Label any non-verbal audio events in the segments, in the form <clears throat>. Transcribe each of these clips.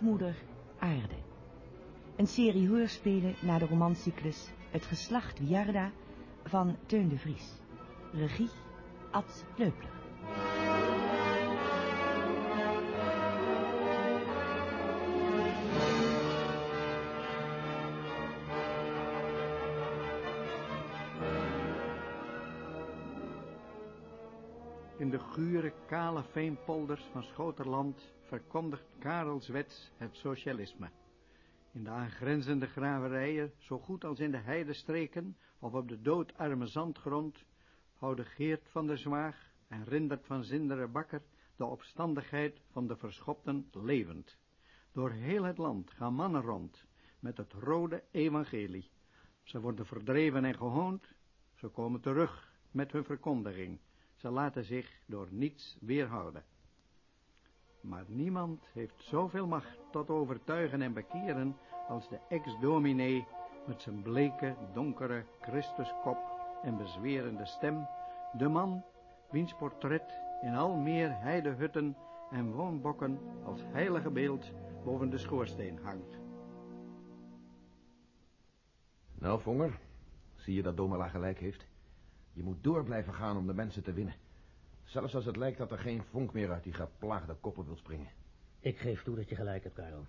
Stiefmoeder Aarde. Een serie hoorspelen naar de romancyclus Het geslacht Wiarda van Teun de Vries. Regie Ad Leupler. Gure, kale veenpolders van Schoterland verkondigt Karel Zwets het socialisme. In de aangrenzende graverijen, zo goed als in de heidestreken of op de doodarme zandgrond, houden Geert van der Zwaag en Rindert van Zinderen Bakker de opstandigheid van de verschopten levend. Door heel het land gaan mannen rond met het rode evangelie. Ze worden verdreven en gehoond, ze komen terug met hun verkondiging. Ze laten zich door niets weerhouden. Maar niemand heeft zoveel macht tot overtuigen en bekeren als de ex-dominee met zijn bleke, donkere Christuskop en bezwerende stem, de man wiens portret in al meer heidehutten en woonbokken als heilige beeld boven de schoorsteen hangt. Nou, Vonger, zie je dat Domela gelijk heeft? Je moet door blijven gaan om de mensen te winnen. Zelfs als het lijkt dat er geen vonk meer uit die geplaagde koppen wil springen. Ik geef toe dat je gelijk hebt, Karel.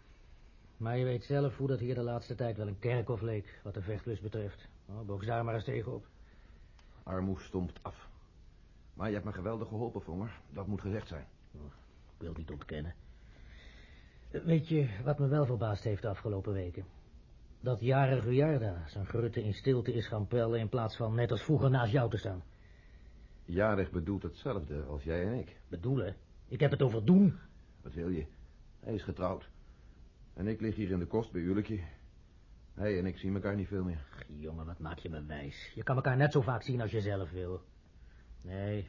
Maar je weet zelf hoe dat hier de laatste tijd wel een kerkhof leek, wat de vechtlust betreft. Oh, daar maar eens tegenop. Armoe stompt af. Maar je hebt me geweldig geholpen, Vonger. Dat moet gezegd zijn. Oh, ik wil het niet ontkennen. Weet je wat me wel verbaasd heeft de afgelopen weken? Dat jarige Rujarda zijn grutte in stilte is gaan pellen... in plaats van net als vroeger naast jou te staan. Jarig bedoelt hetzelfde als jij en ik. Bedoelen? Ik heb het over doen. Wat wil je? Hij is getrouwd. En ik lig hier in de kost bij Julekje. Hij en ik zien elkaar niet veel meer. Ach, jongen, wat maak je me wijs. Je kan elkaar net zo vaak zien als je zelf wil. Nee,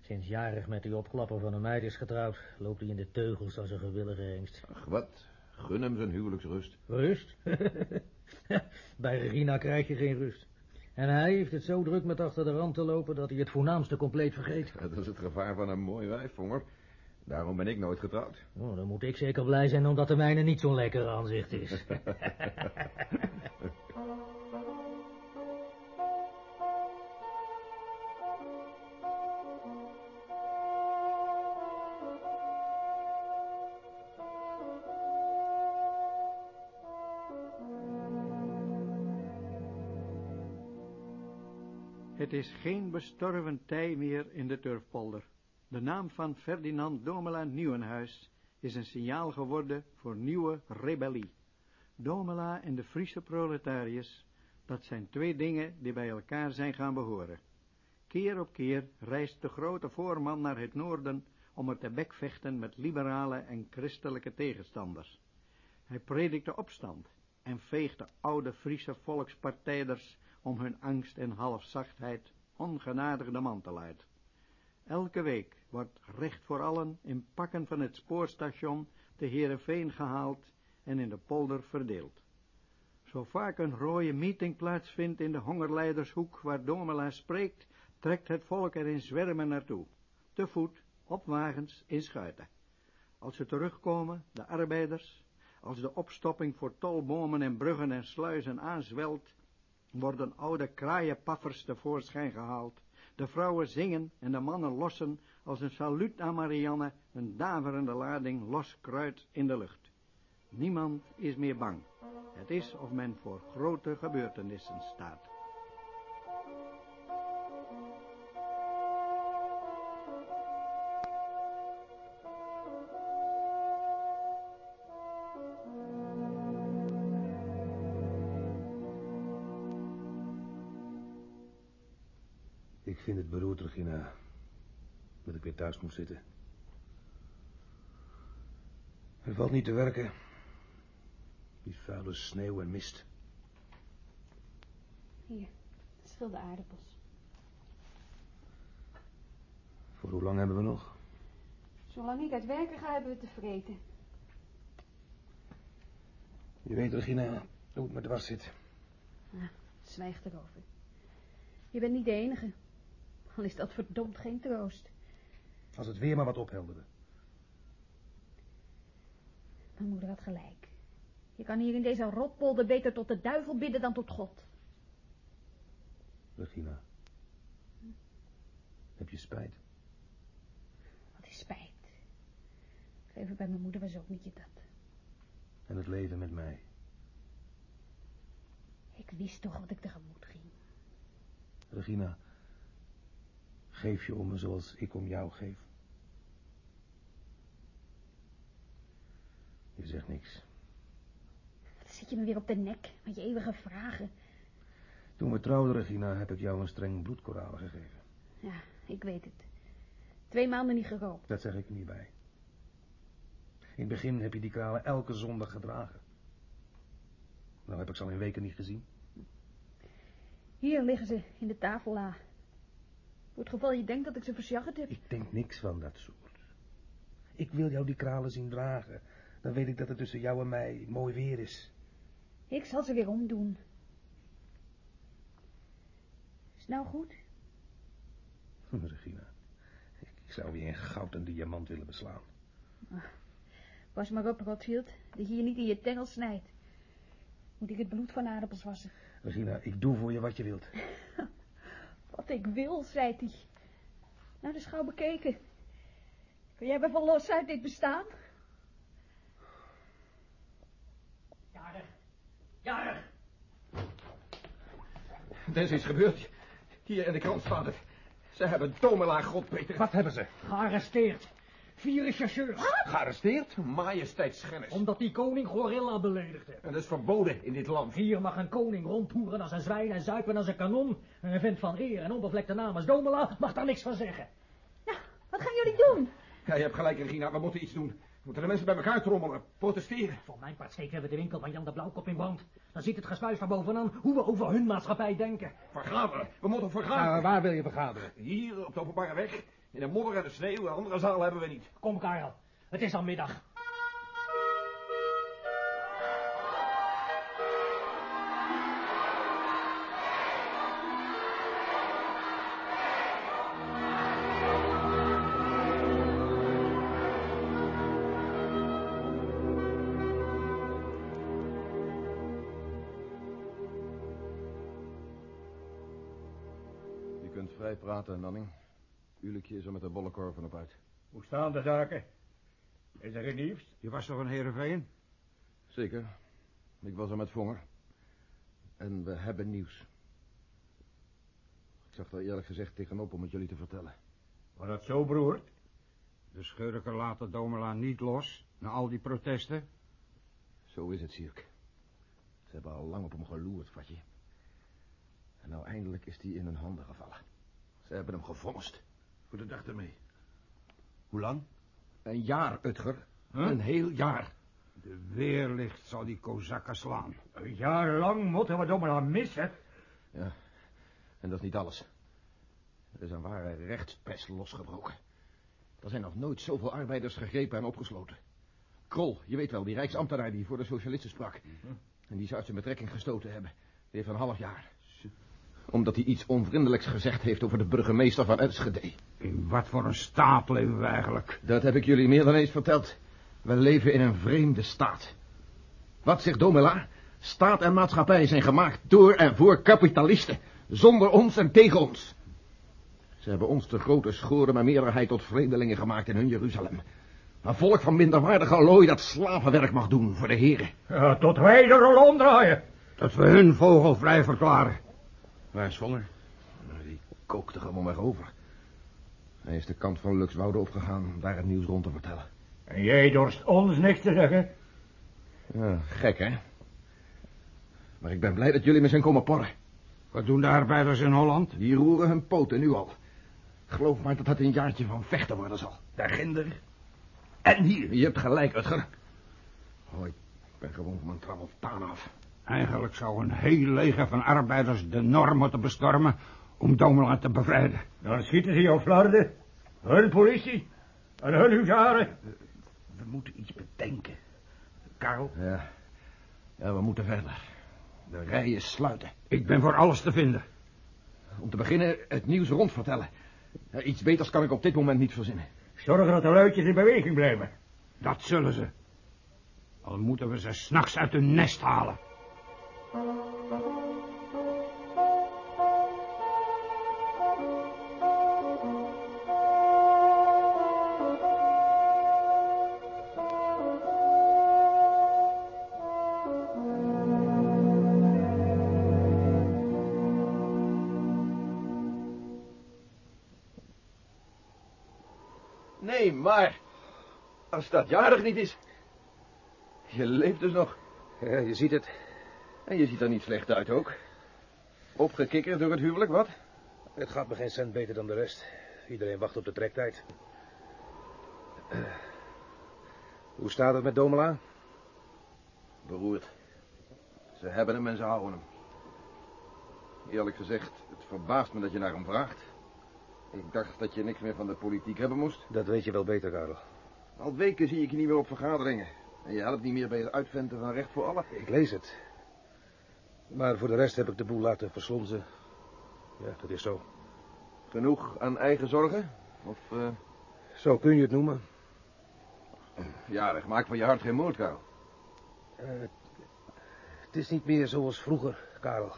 sinds jarig met die opklapper van een meid is getrouwd... loopt hij in de teugels als een gewillige hengst. Ach, wat? Gun hem zijn huwelijksrust. Rust? <laughs> bij Regina krijg je geen rust. En hij heeft het zo druk met achter de rand te lopen dat hij het voornaamste compleet vergeet. Dat is het gevaar van een mooi wijf, Vonger. Daarom ben ik nooit getrouwd. Oh, dan moet ik zeker blij zijn omdat de mijne niet zo'n lekker aanzicht is. <laughs> Het is geen bestorven tij meer in de turfpolder. De naam van Ferdinand Domela Nieuwenhuis is een signaal geworden voor nieuwe rebellie. Domela en de Friese proletariërs, dat zijn twee dingen die bij elkaar zijn gaan behoren. Keer op keer reist de grote voorman naar het noorden om er te bekvechten met liberale en christelijke tegenstanders. Hij predikte opstand en veegde oude Friese volkspartijders om hun angst en halfzachtheid ongenadig de mantel uit. Elke week wordt recht voor allen in pakken van het spoorstation te Heerenveen gehaald en in de polder verdeeld. Zo vaak een rode meeting plaatsvindt in de hongerleidershoek waar Domela spreekt, trekt het volk er in zwermen naartoe. Te voet, op wagens, in schuiten. Als ze terugkomen, de arbeiders, als de opstopping voor tolbomen en bruggen en sluizen aanzwelt, worden oude kraaienpaffers tevoorschijn gehaald. De vrouwen zingen en de mannen lossen als een saluut aan Marianne een daverende lading los kruid in de lucht. Niemand is meer bang. Het is of men voor grote gebeurtenissen staat. Vind het beroerd, Regina, dat ik weer thuis moet zitten. Er valt niet te werken. Die vuile sneeuw en mist. Hier, schil de aardappels. Voor hoe lang hebben we nog? Zolang ik uit werken ga, hebben we te vreten. Je weet, Regina, hoe het me dwars zit. Nou, zwijg erover. Je bent niet de enige. Al is dat verdomd geen troost. Als het weer maar wat ophelderde. Mijn moeder had gelijk. Je kan hier in deze rotpolder beter tot de duivel bidden dan tot God. Regina. Heb je spijt? Wat is spijt. Het leven bij mijn moeder was ook niet je dat. En het leven met mij? Ik wist toch wat ik tegemoet ging. Regina, geef je om me zoals ik om jou geef. Je zegt niks. Wat zit je me weer op de nek met je eeuwige vragen? Toen we trouwden, Regina, heb ik jou een streng bloedkoraal gegeven. Ja, ik weet het. Twee maanden niet gerookt. Dat zeg ik er niet bij. In het begin heb je die kralen elke zondag gedragen. Nou heb ik ze al in weken niet gezien. Hier liggen ze in de tafella. Voor het geval je denkt dat ik ze versjaggerd heb. Ik denk niks van dat soort. Ik wil jou die kralen zien dragen. Dan weet ik dat het tussen jou en mij mooi weer is. Ik zal ze weer omdoen. Is het nou goed? Regina, ik zou je in goud en diamant willen beslaan. Pas maar op, Rotfield, dat je je niet in je tengel snijdt. Moet ik het bloed van aardappels wassen? Regina, ik doe voor je wat je wilt. <laughs> Wat ik wil, zei hij. Nou, dus gauw bekeken. Kun jij me van los uit dit bestaan? Jarig. Jarig. Er is iets gebeurd. Hier in de krant staat het. Ze hebben Domela Godpeter. Wat hebben ze? Gearresteerd. Vier rechercheurs. Gearresteerd? Majesteitsschennis. Omdat die koning Gorilla beledigd heeft. En dat is verboden in dit land. Hier mag een koning rondhoeren als een zwijn en zuipen als een kanon. En een vent van eer en onbevlekte naam als Domela mag daar niks van zeggen. Nou, wat gaan jullie doen? Ja, je hebt gelijk, Regina. We moeten iets doen. We moeten de mensen bij elkaar trommelen. Protesteren. Voor mijn part steken we de winkel van Jan de Blauwkop in brand. Dan ziet het gespuis van bovenaan hoe we over hun maatschappij denken. Vergaderen. We moeten vergaderen. waar wil je vergaderen? Hier op de openbare weg. In de modder en de sneeuw. Een andere zaal hebben we niet. Kom, Karel. Het is al middag. Je kunt vrij praten, Nanning. Ulikje is er met de bolle korven op uit. Hoe staan de zaken? Is er geen nieuws? Je was toch een Heerenveen? Zeker. Ik was er met Vonger. En we hebben nieuws. Ik zag er eerlijk gezegd tegenop om het jullie te vertellen. Was dat zo beroerd? De schurken laten Domela niet los, na al die protesten. Zo is het, Sierk. Ze hebben al lang op hem geloerd, vat je. En nou eindelijk is hij in hun handen gevallen. Ze hebben hem gevonnist. Voor de dag ermee. Hoe lang? Een jaar, Utger. Huh? Een heel jaar. De weerlicht zal die kozakken slaan. Een jaar lang moeten we maar aan missen. Ja, en dat is niet alles. Er is een ware rechtspest losgebroken. Er zijn nog nooit zoveel arbeiders gegrepen en opgesloten. Krol, je weet wel, die rijksambtenaar die voor de socialisten sprak. En die ze uit zijn betrekking gestoten hebben. Die heeft een half jaar. Omdat hij iets onvriendelijks gezegd heeft over de burgemeester van Enschede. In wat voor een staat leven we eigenlijk? Dat heb ik jullie meer dan eens verteld. We leven in een vreemde staat. Wat zegt Domela? Staat en maatschappij zijn gemaakt door en voor kapitalisten. Zonder ons en tegen ons. Ze hebben ons de grote schoren maar meerderheid tot vreemdelingen gemaakt in hun Jeruzalem. Een volk van minderwaardige allooi dat slavenwerk mag doen voor de heren. Ja, tot wij de rol omdraaien. Dat we hun vogel vrij verklaren. Waar is Voller? Nou, Die kookte gewoon weg over. Hij is de kant van Luxwoude opgegaan om daar het nieuws rond te vertellen. En jij dorst ons niks te zeggen? Ja, gek, hè? Maar ik ben blij dat jullie me zijn komen porren. Wat doen de arbeiders in Holland? Die roeren hun poten nu al. Geloof maar dat het een jaartje van vechten worden zal. Daar ginder. En hier. Je hebt gelijk, Utger. Oh, ik ben gewoon van mijn tramontaan af. Eigenlijk zou een heel leger van arbeiders de norm moeten bestormen om Domela te bevrijden. Dan schieten ze jou flarden. Hun politie. En hun huzaren. We moeten iets bedenken. Karel, Ja. Ja, we moeten verder. De rijen sluiten. ik ben voor alles te vinden. Om te beginnen het nieuws rondvertellen. Ja, iets beters kan ik op dit moment niet verzinnen. Zorgen dat de luidjes in beweging blijven. Dat zullen ze. Al moeten we ze s'nachts uit hun nest halen. Nee, maar... Als dat jarig niet is... Je leeft dus nog. Je ziet het. En je ziet er niet slecht uit ook. Opgekikkerd door het huwelijk, wat? Het gaat me geen cent beter dan de rest. Iedereen wacht op de trektijd. Eh, Hoe staat het met Domela? Beroerd. Ze hebben hem en ze houden hem. Eerlijk gezegd, het verbaast me dat je naar hem vraagt. Ik dacht dat je niks meer van de politiek hebben moest. Dat weet je wel beter, Karel. Al weken zie ik je niet meer op vergaderingen. En je helpt niet meer bij het uitventen van recht voor allen. Ik lees het. Maar voor de rest heb ik de boel laten verslonzen. Ja, dat is zo. Genoeg aan eigen zorgen? Of, eh, Zo kun je het noemen. jarig, maak van je hart geen moord, Karel. Eh, het is niet meer zoals vroeger, Karel.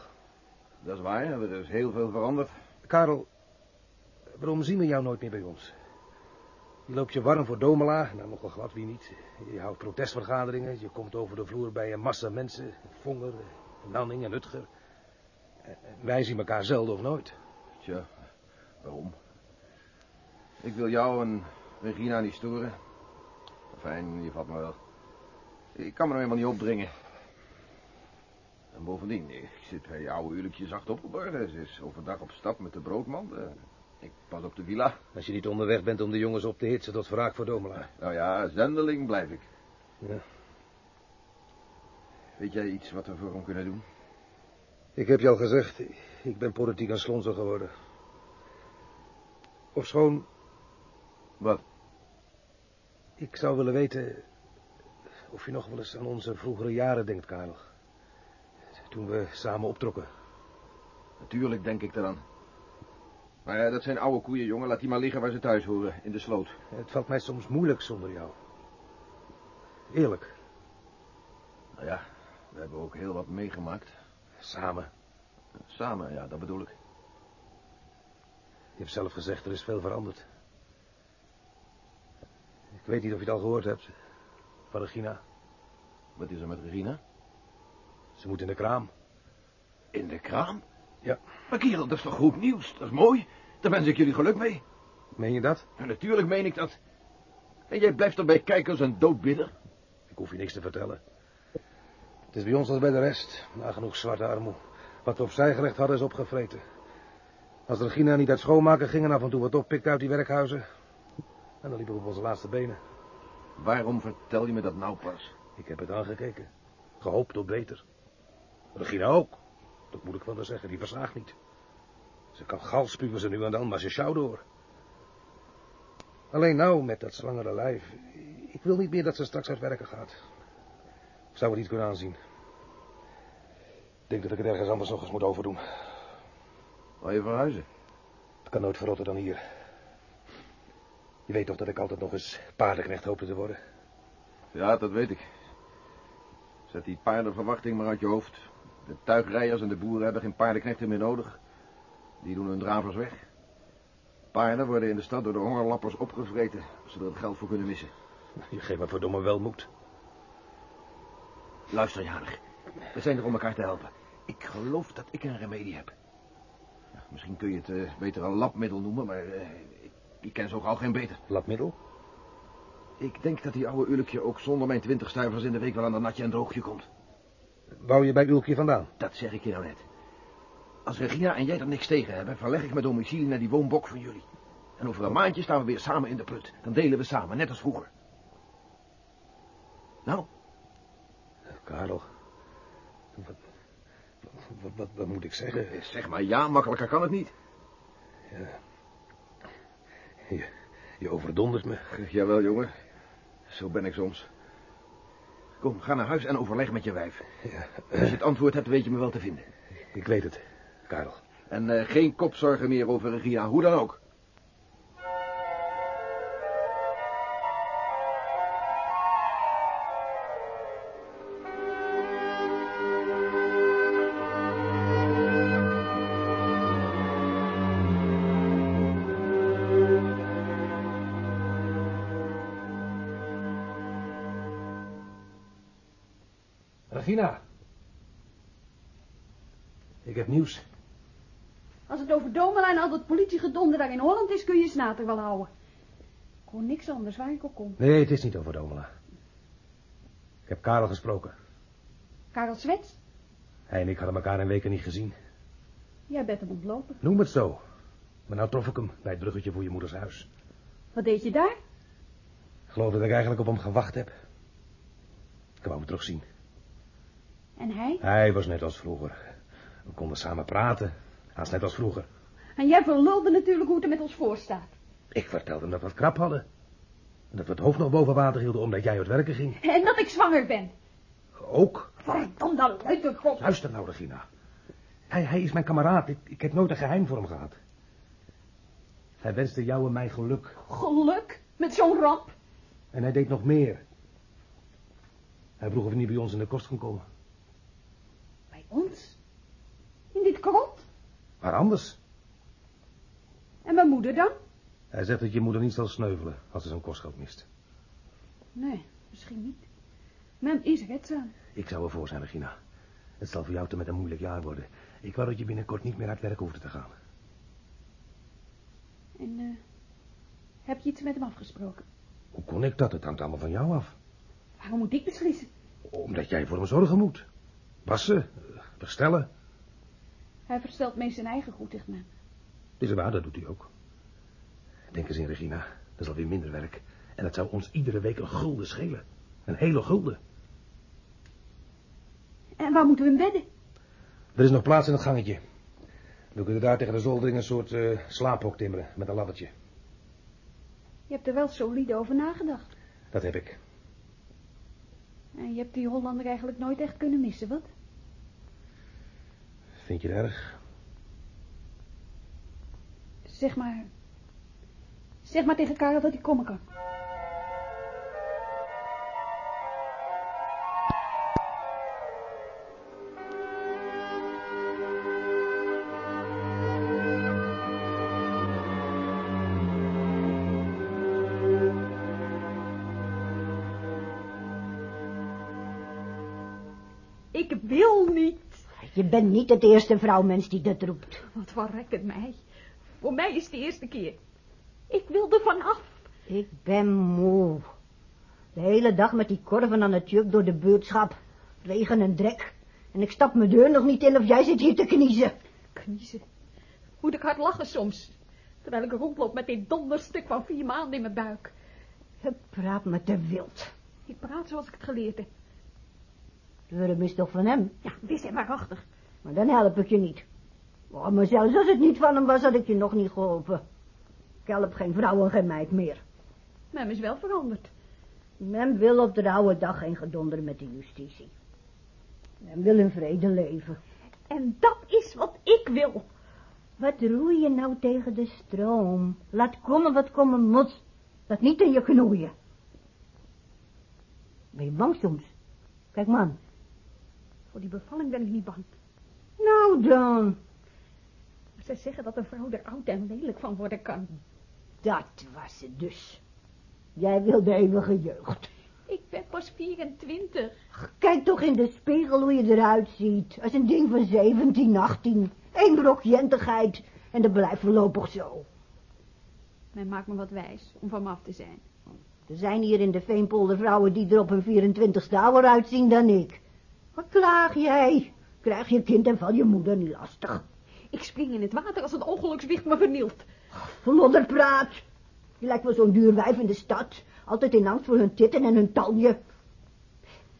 Dat is waar, er is heel veel veranderd. Karel, waarom zien we jou nooit meer bij ons? Je loopt je warm voor Domela, nou nogal glad wie niet. Je houdt protestvergaderingen, je komt over de vloer bij een massa mensen. Vonger, Nanning en Utger. En Wij zien elkaar zelden of nooit. Tja, waarom? Ik wil jou en Regina niet storen. Fijn, je vat me wel. Ik kan me nou helemaal niet opdringen. En bovendien, ik zit bij je oude uurlijkje zacht opgeborgen. Ze is overdag op stap met de broodmand. Eh, Ik pas op de villa. Als je niet onderweg bent om de jongens op te hitsen tot wraak voor Domela. Nou ja, zendeling blijf ik. Ja. Weet jij iets wat we voor hem kunnen doen? Ik heb je al gezegd, ik ben politiek een slonzer geworden. Ofschoon, Wat? ik zou willen weten of je nog wel eens aan onze vroegere jaren denkt, Karel. Toen we samen optrokken. Natuurlijk denk ik eraan. Maar ja, dat zijn oude koeien, jongen. Laat die maar liggen waar ze thuis horen, in de sloot. Het valt mij soms moeilijk zonder jou. Eerlijk, Nou ja, we hebben ook heel wat meegemaakt. samen. Samen, ja, dat bedoel ik. Je hebt zelf gezegd, er is veel veranderd. Ik weet niet of je het al gehoord hebt. Van Regina. Wat is er met Regina? Ze moet in de kraam. In de kraam? Ja. Maar kerel, dat is toch goed nieuws? Dat is mooi. Daar wens ik jullie geluk mee. Meen je dat? En natuurlijk meen ik dat. En jij blijft erbij kijken als een doodbidder. Ik hoef je niks te vertellen. Het is bij ons als bij de rest. Nagenoeg zwarte armoe. Wat we opzij gelegd hadden is opgevreten. Als Regina niet uit schoonmaken ging en af en toe wat oppikt uit die werkhuizen. En dan liepen we op onze laatste benen. Waarom vertel je me dat nou pas? Ik heb het aangekeken. Gehoopt op beter. Regina ook. Dat moet ik wel eens zeggen, die verslaagt niet. Ze kan gal spuwen ze nu en dan, maar ze sjouwt door. Alleen nou, met dat zwangere lijf. Ik wil niet meer dat ze straks uit werken gaat. Ik zou het niet kunnen aanzien. Ik denk dat ik het ergens anders nog eens moet overdoen. Wil je verhuizen? Het kan nooit verrotten dan hier. Je weet toch dat ik altijd nog eens paardenknecht hoopte te worden. Ja, dat weet ik. Zet die paardenverwachting maar uit je hoofd. De tuigrijers en de boeren hebben geen paardenknechten meer nodig. Die doen hun dravers weg. Paarden worden in de stad door de hongerlappers opgevreten, ze er het geld voor kunnen missen. Je geeft me verdomme welmoed. Luister, Jarig. We zijn er om elkaar te helpen. Ik geloof dat ik een remedie heb. Ja, misschien kun je het eh, beter een labmiddel noemen, maar eh, ik, ik ken zo gauw geen beter. Labmiddel? Ik denk dat die oude Ulkje ook zonder mijn twintig stuivers in de week wel aan een natje en droogje komt. Wou je bij Ulkje vandaan? Dat zeg ik je nou net. Als Regina en jij er niks tegen hebben, verleg ik mijn domicilie naar die woonbok van jullie. En over een maandje staan we weer samen in de put. Dan delen we samen, net als vroeger. Nou, Karel. Wat, wat, wat, wat moet ik zeggen? eh, zeg maar ja, makkelijker kan het niet. Je, je overdondert me. Jawel, jongen. Zo ben ik soms. Kom, ga naar huis en overleg met je wijf. Ja, Als je het antwoord hebt, weet je me wel te vinden. ik weet het, Karel. En eh, geen kopzorgen meer over Regina, hoe dan ook. Politiegedonder daar in Holland is, kun je snater wel houden. Ik hoor niks anders waar ik ook kom. Nee, het is niet over Domela. Ik heb Karel gesproken. Karel Zwets, Hij en ik hadden elkaar in weken niet gezien. jij bent hem ontlopen. Noem het zo. Maar nou trof ik hem bij het bruggetje voor je moeders huis. Wat deed je daar? Ik geloof dat ik eigenlijk op hem gewacht heb. Ik wou hem terugzien. En hij? Hij was net als vroeger. We konden samen praten. Haast net als vroeger. En jij verlulde natuurlijk hoe het er met ons voor staat. Ik vertelde hem dat we het krap hadden. En dat we het hoofd nog boven water hielden omdat jij uit werken ging. En dat ik zwanger ben. Ook. Verdomde luisterkop. Luister nou, Regina. Hij, hij is mijn kameraad. Ik, ik heb nooit een geheim voor hem gehad. Hij wenste jou en mij geluk. Geluk met zo'n ramp. En hij deed nog meer. Hij vroeg of hij niet bij ons in de kost kon komen. Bij ons? In dit krot? Waar anders? En mijn moeder dan? Hij zegt dat je moeder niet zal sneuvelen als ze zijn kostgeld mist. Nee, misschien niet. Mem is redzaam. Ik zou ervoor zijn, Regina. Het zal voor jou te met een moeilijk jaar worden. Ik wou dat je binnenkort niet meer uit werk hoefde te gaan. En eh, heb je iets met hem afgesproken? Hoe kon ik dat? Het hangt allemaal van jou af. Waarom moet ik beslissen? Omdat jij voor hem zorgen moet. Wassen, eh, bestellen. Hij verstelt meest zijn eigen goed tegen me. Is waar, dat doet hij ook. Denk eens in, Regina. Dat is alweer minder werk. En dat zou ons iedere week een gulden schelen. Een hele gulden. En waar moeten we hem bedden? Er is nog plaats in het gangetje. We kunnen daar tegen de zoldering een soort eh, slaaphok timmeren met een laddertje. Je hebt er wel solide over nagedacht. Dat heb ik. En je hebt die Hollander eigenlijk nooit echt kunnen missen, wat? Vind je het erg? Zeg maar... Zeg maar tegen Karel dat hij komen kan. Ik wil niet. Je bent niet het eerste vrouwmens die dat roept. Wat verrek het mij. Voor mij is het de eerste keer. Ik wil er vanaf. Ik ben moe. De hele dag met die korven aan het juk door de buurtschap. Regen en drek. En ik stap mijn deur nog niet in of jij zit hier te kniezen. Kniezen. Moet ik hard lachen soms. Terwijl ik rondloop met dit donderstuk van vier maanden in mijn buik. Je praat me te wild. Ik praat zoals ik het geleerd heb. De is toch van hem? Ja, wis en waarachtig. Maar dan help ik je niet. Oh, maar zelfs als het niet van hem was, had ik je nog niet geholpen. Ik help geen vrouw en geen meid meer. Mem is wel veranderd. Men wil op de oude dag geen gedonder met de justitie. Men wil in vrede leven. En dat is wat ik wil. Wat roei je nou tegen de stroom? Laat komen wat komen moet. Laat niet in je knoeien. Ben je bang soms? Kijk man. Voor die bevalling ben ik niet bang. Nou dan. Zij zeggen dat een vrouw er oud en lelijk van worden kan. Dat was het dus. Jij wil de eeuwige jeugd. Ik ben pas 24. Kijk toch in de spiegel hoe je eruit ziet. Als een ding van 17, 18. Eén brok jentigheid. En dat blijft voorlopig zo. Men maakt me wat wijs om van me af te zijn. Er zijn hier in de Veenpolder vrouwen die er op hun 24ste ouder uitzien dan ik. Wat klaag jij? Krijg je kind en val je moeder niet lastig. Ik spring in het water als het ongelukswicht me vernielt. Vlodderpraat. Je lijkt wel zo'n duur wijf in de stad. Altijd in angst voor hun titten en hun talje.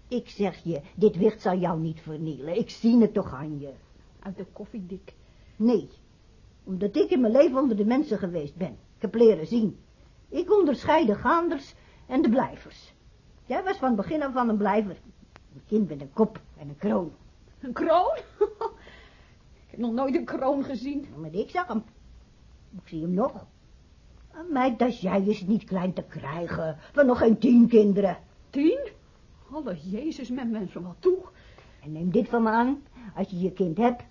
Ik zeg je, dit wicht zal jou niet vernielen. Ik zie het toch aan je. Uit de koffiedik. Nee, omdat ik in mijn leven onder de mensen geweest ben. Ik heb leren zien. Ik onderscheid de gaanders en de blijvers. Jij was van het begin af aan een blijver. Een kind met een kop en een kroon. Een kroon? <laughs> ik heb nog nooit een kroon gezien. Maar ik zag hem. Ik zie hem nog. Een meid als jij is niet klein te krijgen. Van nog geen tien kinderen. Tien? Alle Jezus, men mensen wel toe. En neem dit van me aan. Als je je kind hebt,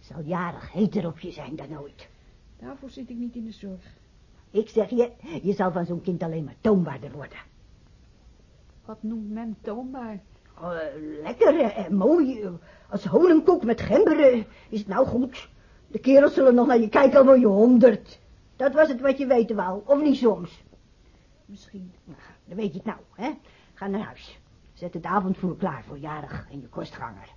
zal jarig heter op je zijn dan ooit. Daarvoor zit ik niet in de zorg. Ik zeg je, je zal van zo'n kind alleen maar toonbaarder worden. Wat noemt men toonbaar? Oh, eh, lekker eh, en mooi. eh, Als honingkoek met gember eh, is het nou goed. De kerels zullen nog naar je kijken al je honderd. Dat was het wat je weten wou, of niet soms? Misschien. Nou, dan weet je het nou, hè. Ga naar huis. Zet het avondvoer klaar voor jarig en je kostganger.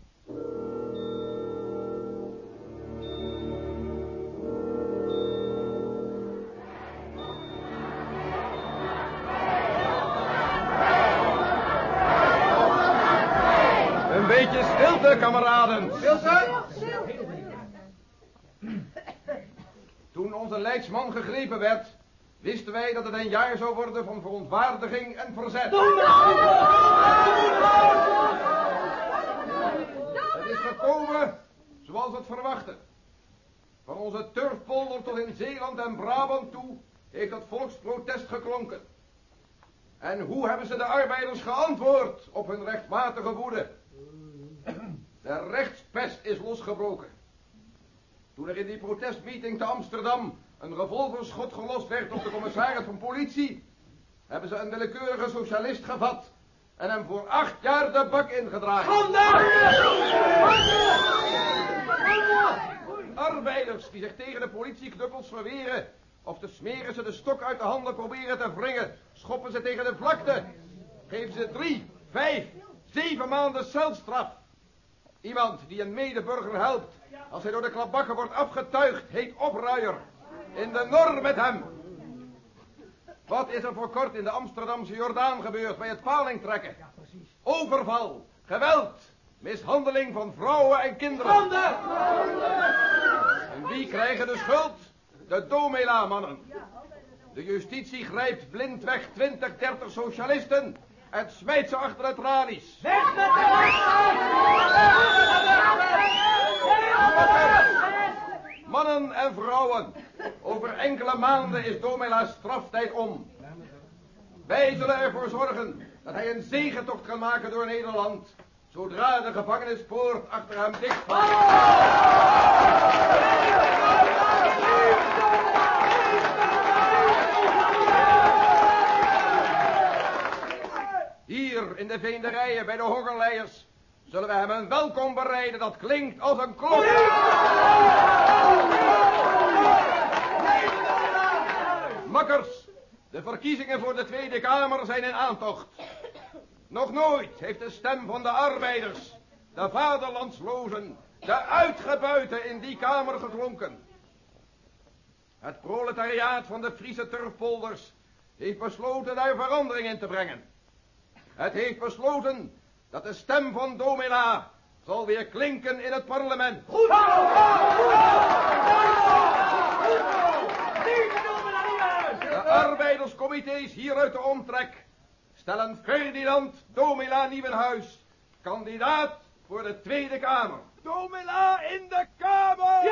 Stilte, kameraden. Stilte! Toen onze leidsman gegrepen werd, wisten wij dat het een jaar zou worden van verontwaardiging en verzet. Het is gekomen zoals we het verwachten. Van onze turfpolder tot in Zeeland en Brabant toe heeft het volksprotest geklonken. En hoe hebben ze de arbeiders geantwoord op hun rechtmatige woede? De rechtspest is losgebroken. Toen er in die protestmeeting te Amsterdam een revolverschot gelost werd op de commissaris van politie, hebben ze een willekeurige socialist gevat en hem voor acht jaar de bak ingedragen. Arbeiders die zich tegen de politieknuppels verweren, of te smeren ze de stok uit de handen proberen te wringen, schoppen ze tegen de vlakte, geven ze drie, vijf, zeven maanden celstraf. Iemand die een medeburger helpt als hij door de klapbakken wordt afgetuigd, heet opruier. In de norm met hem. Wat is er voor kort in de Amsterdamse Jordaan gebeurd bij het palingtrekken? Overval, geweld, mishandeling van vrouwen en kinderen. En wie krijgen de schuld? De Domela-mannen. De justitie grijpt blindweg 20, 30 socialisten en smijt ze achter het tralies. Mannen en vrouwen, over enkele maanden is Domela's straftijd om. Wij zullen ervoor zorgen dat hij een zegentocht kan maken door Nederland, zodra de gevangenispoort achter hem dicht valt. Hier in de veenderijen bij de hongerleiers zullen we hem een welkom bereiden dat klinkt als een klok. Makkers, de verkiezingen voor de Tweede Kamer zijn in aantocht. Nog nooit heeft de stem van de arbeiders, de vaderlandslozen, de uitgebuiten in die Kamer geklonken. Het proletariaat van de Friese turfpolders heeft besloten daar verandering in te brengen. Het heeft besloten dat de stem van Domela zal weer klinken in het parlement. De arbeiderscomité's hier uit de omtrek stellen Ferdinand Domela Nieuwenhuis kandidaat voor de Tweede Kamer. Domela in de Kamer!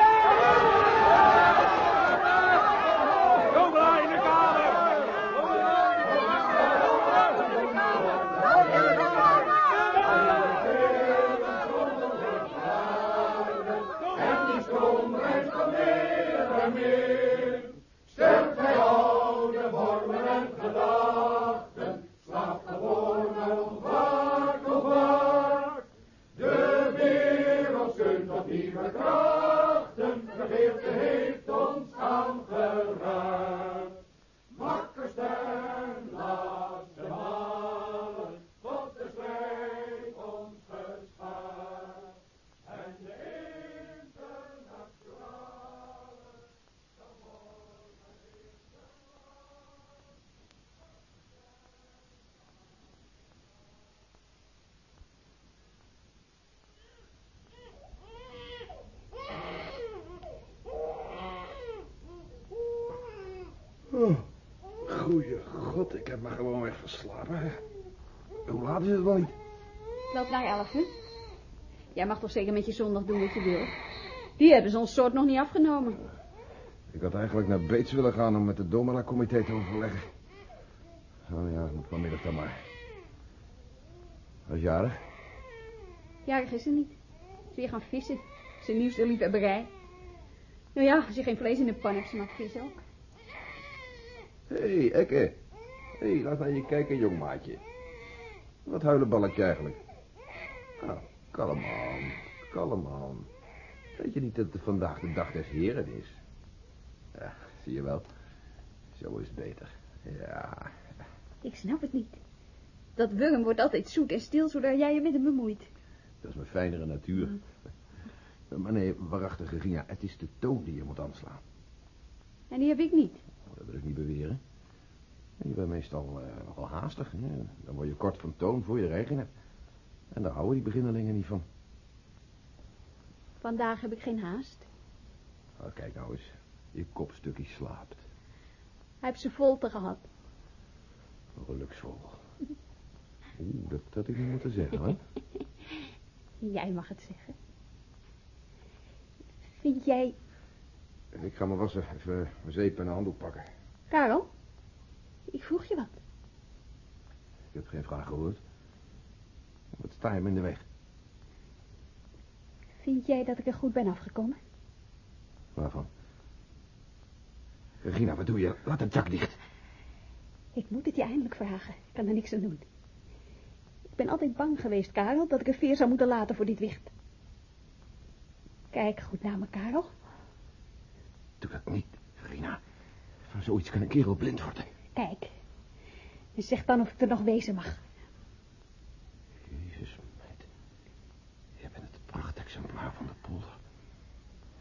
God, ik heb maar gewoon weer verslapen. Hoe laat is het wel niet? Loopt naar elf, hè? Jij mag toch zeker met je zondag doen wat je wil? Die hebben ze ons soort nog niet afgenomen. Ik had eigenlijk naar Beets willen gaan om met het Domela-comité te overleggen. Oh ja, moet vanmiddag dan maar. Was jarig? Jarig is ze niet. Ze weer gaan vissen. Zijn nieuwste liefhebberij. Nou ja, als je geen vlees in de pan hebt, ze mag vissen ook. Hé, hey, Ekke. Hé, hey, laat naar je kijken, jong maatje. Wat huilenballetje eigenlijk. Nou, kalm aan, kalm aan. Weet je niet dat het vandaag de dag des heren is? Ja, zie je wel. Zo is het beter. Ja, Ik snap het niet. Dat wurm wordt altijd zoet en stil, zodat jij je met hem bemoeit. dat is mijn fijnere natuur. Maar nee, waarachtig, Regina, het is de toon die je moet aanslaan. En die heb ik niet. Dat wil ik niet beweren. Je bent meestal eh, nogal haastig. Hè? Dan word je kort van toon voor je regen hebt. En daar houden die beginnelingen niet van. Vandaag heb ik geen haast. Oh, kijk nou eens. Je kopstukje slaapt. Hij heeft zijn volte gehad. Geluksvogel. Oeh, dat had ik niet moeten zeggen, hè? <laughs> Jij mag het zeggen. Vind jij... Ik ga me wassen. Even mijn zeep en een handdoek pakken. Karel? Ik vroeg je wat. Ik heb geen vraag gehoord. Wat sta je me in de weg? Vind jij dat ik er goed ben afgekomen? Waarvan? Regina, wat doe je? Laat het dak dicht. Ik moet het je eindelijk vragen. Ik kan er niks aan doen. Ik ben altijd bang geweest, Karel, dat ik een veer zou moeten laten voor dit wicht. Kijk goed naar me, Karel. Doe dat niet, Regina. Van zoiets kan een kerel blind worden. Kijk. En zeg dan of ik er nog wezen mag. Jezus, meid. Je bent het prachtexemplaar van de polder.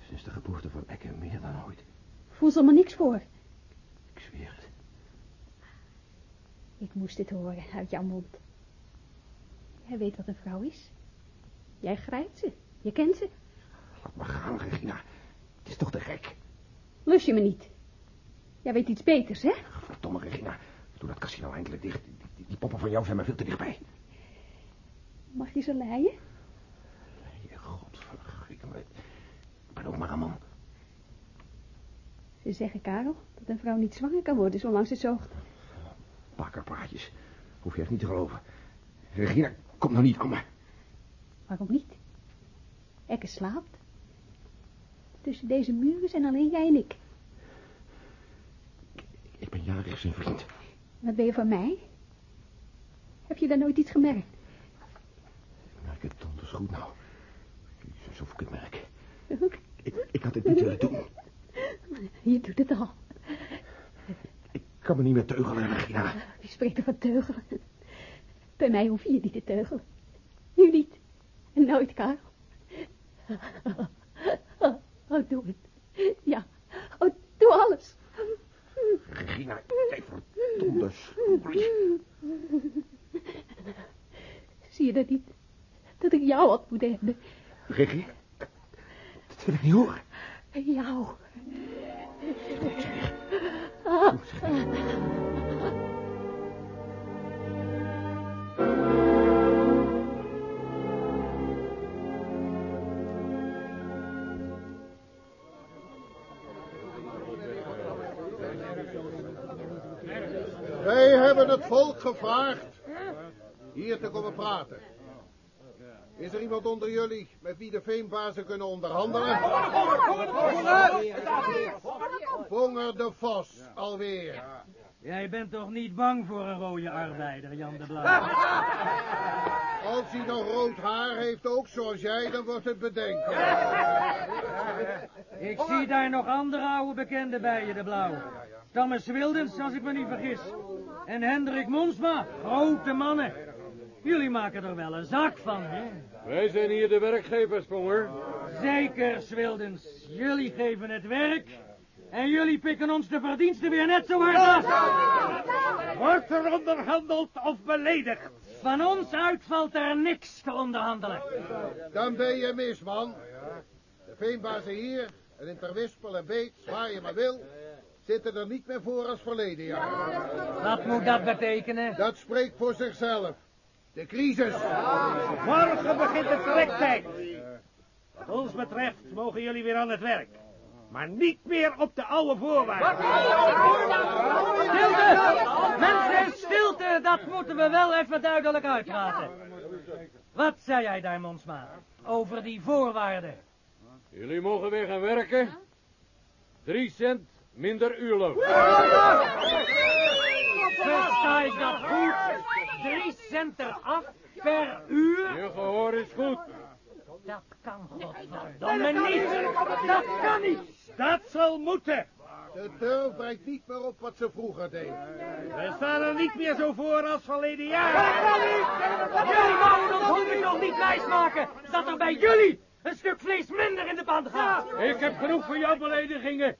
Sinds de geboorte van Ekke meer dan ooit. Voel ze er maar niks voor. Ik zweer het. Ik moest dit horen uit jouw mond. Jij weet wat een vrouw is. Jij grijpt ze. Je kent ze. Laat me gaan, Regina. Het is toch te gek. Lus je me niet. Jij weet iets beters, hè? Verdomme, Regina. Doe dat casino eindelijk dicht. Die, die, die poppen van jou zijn me veel te dichtbij. Mag je ze leien? Je godvergik me. Ik ben ook maar een man. Ze zeggen, Karel, dat een vrouw niet zwanger kan worden zolang ze zoogt. Pakkerpraatjes. Hoef je echt niet te geloven. Regina, kom nou niet aan me. Waarom niet? Ekke slaapt. Tussen deze muren zijn alleen jij en ik. Ik ben jarig zijn vriend. Wat ben je van mij? Heb je daar nooit iets gemerkt? Ik merk het donders goed nou. Alsof ik het merk. Ik, ik had het niet willen doen. <laughs> Je doet het al. Ik kan me niet meer teugelen, Regina. Je spreekt er van teugelen. Bij mij hoef je niet te teugelen. Nu niet. En nooit, Karel. Oh, doe het. Ja. Oh, doe alles. Regina, kijk verdomde schoelie. Zie je dat niet? Dat ik jou had moeten hebben. Regina, dat wil ik niet horen. Jou. Hebben het volk gevraagd hier te komen praten. Is er iemand onder jullie met wie de veenbazen kunnen onderhandelen? Vonger de Vos, alweer. Jij bent toch niet bang voor een rode arbeider, Jan de Blauw? Als hij nog rood haar heeft, ook zoals jij, dan wordt het bedenken. Ik zie daar nog andere oude bekenden bij je, de Blauw. Thomas Wildens, als ik me niet vergis. En Hendrik Monsma, grote mannen. Jullie maken er wel een zak van, hè? Wij zijn hier de werkgevers, Ponger. Zeker, Swildens. Jullie geven het werk. En jullie pikken ons de verdiensten weer net zo hard af. Wordt er onderhandeld of beledigd? Van ons uit valt er niks te onderhandelen. Dan ben je mis, man. De veenbazen hier en in Terwispel en Beets, waar je maar wil, zitten er niet meer voor als verleden jaar. Wat moet dat betekenen? Dat spreekt voor zichzelf. De crisis. Morgen begint de trektijd. Wat ons betreft mogen jullie weer aan het werk. Maar niet meer op de oude voorwaarden. Stilte! Mensen, stilte! Dat moeten we wel even duidelijk uitpraten. Wat zei jij daar, Monsma? Over die voorwaarden. Jullie mogen weer gaan werken. Drie cent minder uurloon. Versta ik dat goed? drie cent eraf per uur? Je gehoor is goed. Dat kan godverdomme niet. Dat kan niet. Dat zal moeten. De turf brengt niet meer op wat ze vroeger deed. We staan er niet meer zo voor als verleden jaar. Jullie wouden ons hier nog niet wijsmaken dat er bij jullie een stuk vlees minder in de band gaat. Ik heb genoeg van jouw beledigingen.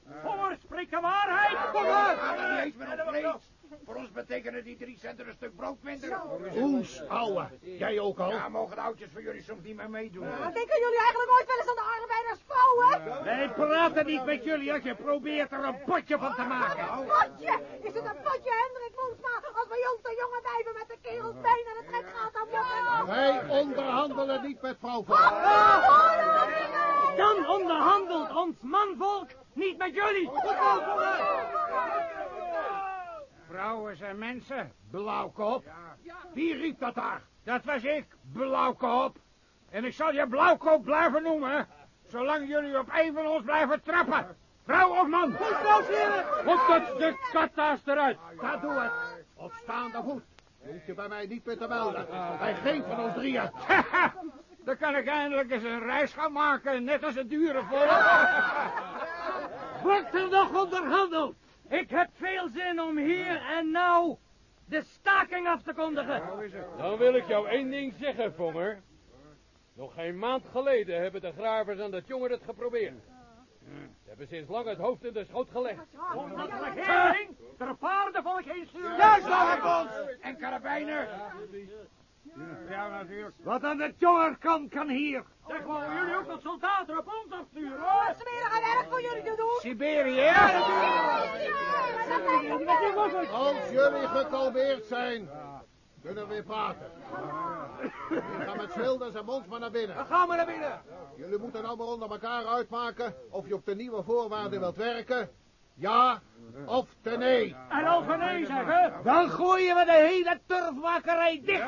Spreek de waarheid. Kom Niet eens meer op vlees. Voor ons betekenen die drie cent er een stuk brood minder. Oes, ouwe. Jij ook al? Ja, mogen de oudjes van jullie soms niet meer meedoen. Denken jullie eigenlijk ooit wel eens aan de arbeidersvrouwen? Wij praten niet met jullie als je probeert er een potje van te maken. Een potje? Is het een potje, Hendrik Moesma? Als bij ons de jonge wijven met de kerels been en het trek gaat dan worden. Wij onderhandelen niet met vrouw van. Dan onderhandelt ons manvolk niet met jullie. Vrouwen zijn mensen, blauwkop. Wie riep dat daar? Dat was ik, blauwkop. En ik zal je blauwkop blijven noemen, zolang jullie op een van ons blijven trappen. Vrouw of man? Op dat stuk kata's eruit. Dat doe het. Op staande voet. Je hoeft je bij mij niet meer te melden. Bij geen van ons drieën. <laughs> Dan kan ik eindelijk eens een reis gaan maken, net als het dure volk. <laughs> Wordt er nog onderhandeld? Ik heb veel zin om hier en nou de staking af te kondigen. Dan wil ik jou één ding zeggen, Vonger. Nog geen maand geleden hebben de gravers aan dat jongen het geprobeerd. Ze hebben sinds lang het hoofd in de schoot gelegd. Omdat de regering ter paarden van geen stuur. Juist, ons En karabijnen. Ja, natuurlijk. Wat aan de jongen kan, kan hier. Zeg maar, jullie ook nog soldaten op ons afsturen. Wat smerige werk voor jullie te doen. Siberië, Als jullie gekalmeerd zijn, kunnen we weer praten. Ik ga met Schilders en Mons maar naar binnen. Gaan we naar binnen. Jullie moeten nou maar onder elkaar uitmaken of je op de nieuwe voorwaarden wilt werken. Ja of te nee. En als we nee zeggen, Dan gooien we de hele turfmakerij dicht.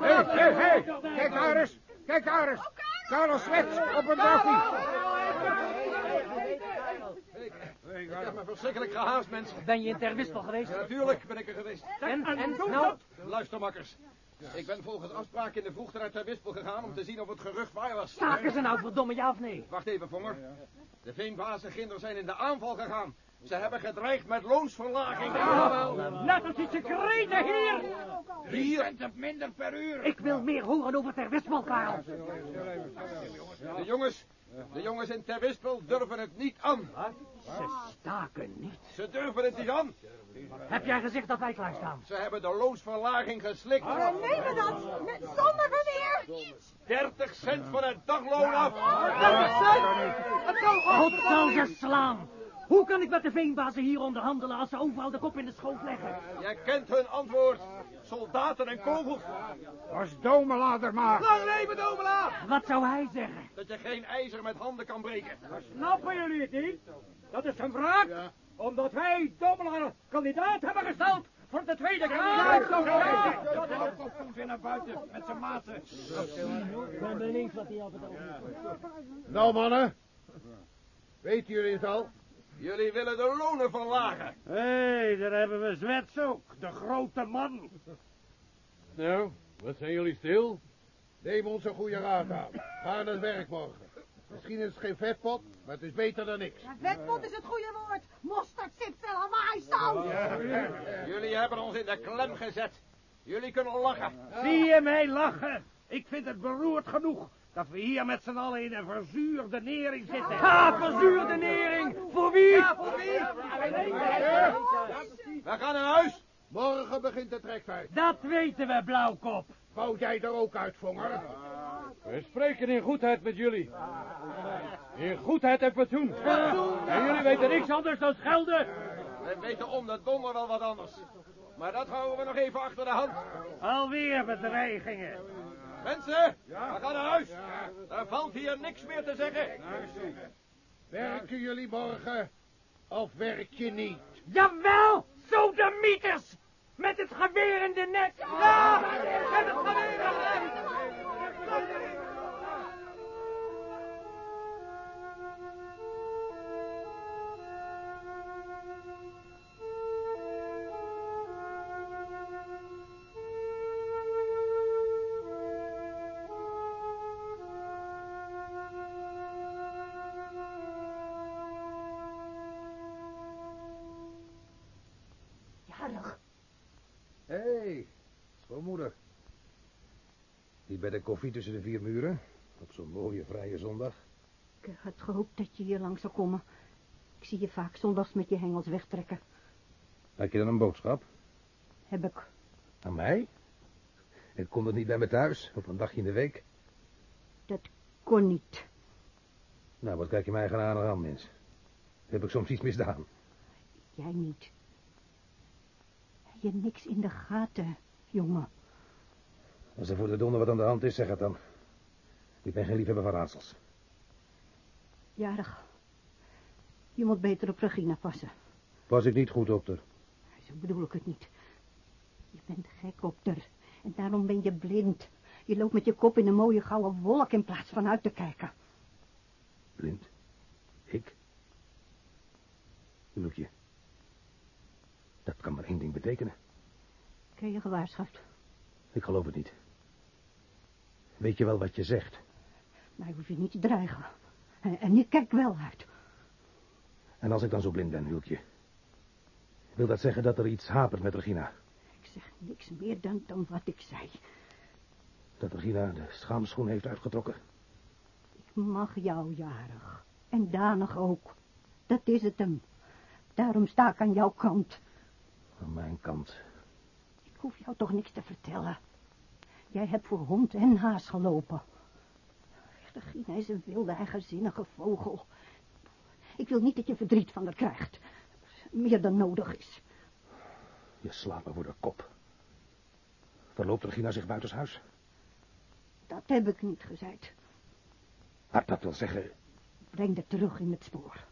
Hé, hé, hé. Kijk daar eens. Kijk daar eens. Karel Swets op een drafie. Ik heb me verschrikkelijk gehaast, mensen. ben je in Ter Wispel geweest? Ja, natuurlijk ben ik er geweest. En, en, nou, Luister, Ik ben volgens afspraak in de vroegte naar Ter Wispel gegaan om te zien of het gerucht waar was. staken ze nou verdomme ja of nee? Wacht even, Vonger. De veenbazen ginder zijn in de aanval gegaan. Ze hebben gedreigd met loonsverlaging. Laat ons iets secreten hier. Drie cent minder per uur. Ik wil meer horen over Ter Wispel, Karel. De jongens, de jongens in Ter Wispel durven het niet aan. Ze staken niet. Ze durven het niet aan. Heb jij gezegd dat wij klaarstaan? Ze hebben de loonsverlaging geslikt. Dan nemen we dat met, zonder verweer. 30 cent van het dagloon af. God zal ze slaan. Hoe kan ik met de veenbazen hier onderhandelen als ze overal de kop in de schoot leggen? Jij kent hun antwoord. Soldaten en kogels. Als domelader maar. Lang leven Domela! Wat zou hij zeggen? Dat je geen ijzer met handen kan breken. Snappen jullie het niet? Dat is een wraak, omdat wij Dommelaar kandidaat hebben gesteld voor de Tweede Kamer. Blauwkop komt weer naar buiten met zijn maten. Ik ben benieuwd wat hij altijd over Nou mannen, weten jullie het al? Jullie willen de lonen verlagen. Hé, daar hebben we Zwets ook, de grote man. Nou, wat zijn jullie stil? Neem ons een goede raad aan. Ga aan het werk morgen. Misschien is het geen vetpot, maar het is beter dan niks. Vetpot is het goede woord. Mosterd, sipsel, maaisaus. Jullie hebben ons in de klem gezet. Jullie kunnen lachen. Zie je mij lachen? Ik vind het beroerd genoeg dat we hier met z'n allen in een verzuurde nering zitten. Ha, verzuurde nering! Voor wie? voor wie? We gaan naar huis. Morgen begint de trektijd. Dat weten we, Blauwkop. Wou jij er ook uit, Vonger? We spreken in goedheid met jullie. In goedheid en fatsoen. En jullie weten niks anders dan schelden. We weten om de donder wel wat anders. Maar dat houden we nog even achter de hand. Alweer bedreigingen. Mensen, we gaan naar huis. Er valt hier niks meer te zeggen. Werken jullie morgen of werk je niet? Jawel, zo de mieters! Met het geweer in de nek! Ja, met het geweer in de nek! Bij de koffie tussen de vier muren? Op zo'n mooie vrije zondag? Ik had gehoopt dat je hier langs zou komen. Ik zie je vaak zondags met je hengels wegtrekken. Had je dan een boodschap? Heb ik. Aan mij? En kon dat niet bij me thuis, op een dagje in de week? Dat kon niet. Nou, wat kijk je mij gaan aan, mens? Heb ik soms iets misdaan? Jij niet. Je niks in de gaten, jongen? Als er voor de donder wat aan de hand is, zeg het dan. Ik ben geen liefhebber van raadsels. Jarig. Je moet beter op Regina passen. Pas ik niet goed op haar? Zo bedoel ik het niet. Je bent gek op haar. En daarom ben je blind. Je loopt met je kop in een mooie gouden wolk in plaats van uit te kijken. Blind? Ik? Hulkje. Dat kan maar één ding betekenen. Ken je gewaarschuwd? Ik geloof het niet. Weet je wel wat je zegt? Mij hoef je niet te dreigen. En, en ik kijk wel uit. En als ik dan zo blind ben, Hulkje? Wil dat zeggen dat er iets hapert met Regina? Ik zeg niks meer dan, dan wat ik zei. Dat Regina de schaamschoen heeft uitgetrokken? Ik mag jou jarig. En Danig ook. Dat is het hem. Daarom sta ik aan jouw kant. Aan mijn kant. Ik hoef jou toch niks te vertellen. Jij hebt voor hond en haas gelopen. Regina is een wilde, eigenzinnige vogel. Ik wil niet dat je verdriet van haar krijgt. Meer dan nodig is. Je slaat me voor de kop. Verloopt Regina zich buitenshuis? Dat heb ik niet gezegd. Maar dat wil zeggen... Breng haar terug in het spoor.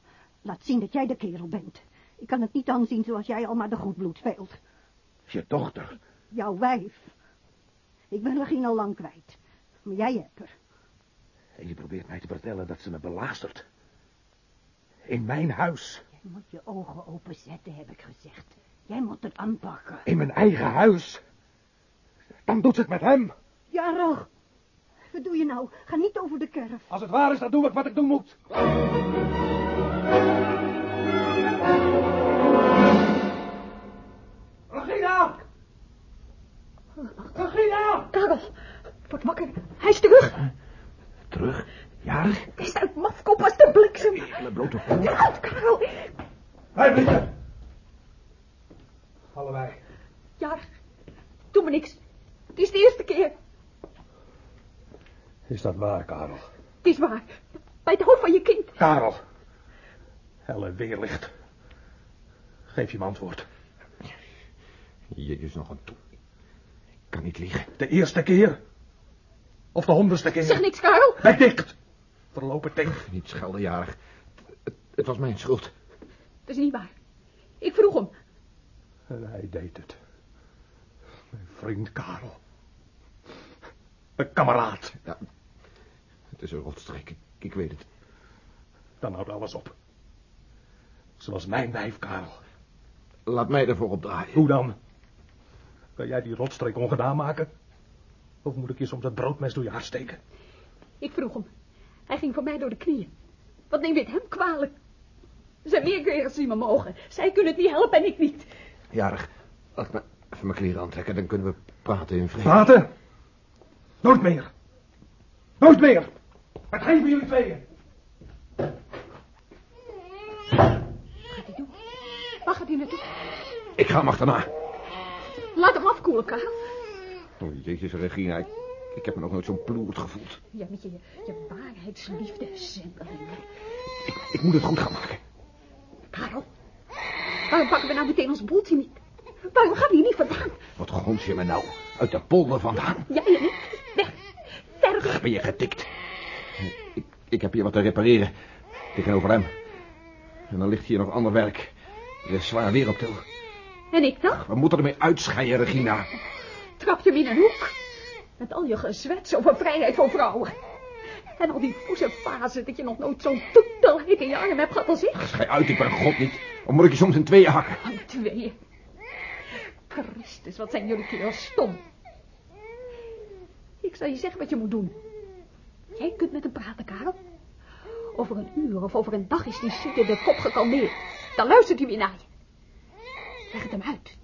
Laat zien dat jij de kerel bent. Ik kan het niet aanzien zoals jij al maar de goedbloed speelt. Je dochter? Jouw wijf. Ik ben Regina al lang kwijt. Maar jij hebt haar. En je probeert mij te vertellen dat ze me belastert. In mijn huis. Jij moet je ogen openzetten, heb ik gezegd. Jij moet het aanpakken. In mijn eigen huis? Dan doet ze het met hem. Ja, Rog. Wat doe je nou? Ga niet over de kerf. Als het waar is, dan doe ik wat ik doen moet. Karel, word wakker. Hij is terug. Terug? Jarig? Hij is uit mafkop als de bliksem. Hele blote Eruit, Karel. Wij vliegen. Allebei. Ja, doe me niks. Het is de eerste keer. Is dat waar, Karel? Het is waar. Bij het hoofd van je kind. Karel. Helle weerlicht. Geef je me antwoord. Hier is nog een toe. Ik kan niet liegen. De eerste keer? Of de honderdste keer? Zeg niks, Karel. Bek dicht. Verlopen ding. Niet scheldenjarig. Het, het was mijn schuld. Dat is niet waar. Ik vroeg hem. En hij deed het. Mijn vriend Karel. Een kameraad. Ja, het is een rotstreek. Ik, ik weet het. Dan houdt alles op. Ze was mijn wijf, Karel. Laat mij ervoor opdraaien. Hoe dan? Kan jij die rotstreek ongedaan maken? Of moet ik je soms het broodmes door je hart steken? Ik vroeg hem. Hij ging voor mij door de knieën. Wat neem je het hem kwalijk? Er zijn meer kerels die me mogen. Zij kunnen het niet helpen en ik niet. Jarig, laat me even mijn kleren aantrekken. Dan kunnen we praten in vrede. Praten? Nooit meer. Nooit meer. Wat geven jullie tweeën? Wat gaat hij doen? Waar gaat hij naartoe? Ik ga hem achterna. Karel. Oh, jezus, Regina. Ik, ik heb me nog nooit zo'n ploert gevoeld. Ja, met je, je waarheidsliefde, zendeling. Ik, ik moet het goed gaan maken. Karel, waarom pakken we nou meteen ons boeltje niet? Waarom gaan we hier niet vandaan? Wat gons je me nou? Uit de polder vandaan? Jij en ik. Weg. Ver weg. Ben je getikt? Ik, ik heb hier wat te repareren. Tegenover hem. En dan ligt hier nog ander werk. Er is zwaar weer op til. En ik dan? We moeten ermee uitscheiden, Regina. Trap je me in een hoek. Met al je gezwets over vrijheid voor vrouwen. En al die fase dat je nog nooit zo'n toetelheid in je arm hebt gehad als ik. Schij uit, ik ben god niet. Of moet ik je soms in tweeën hakken? Aan tweeën. Christus, wat zijn jullie kerels stom. Ik zal je zeggen wat je moet doen. Jij kunt met hem praten, Karel. Over een uur of over een dag is die ziet in de kop gekalmeerd. Dan luistert hij weer naar je. Leg het hem uit.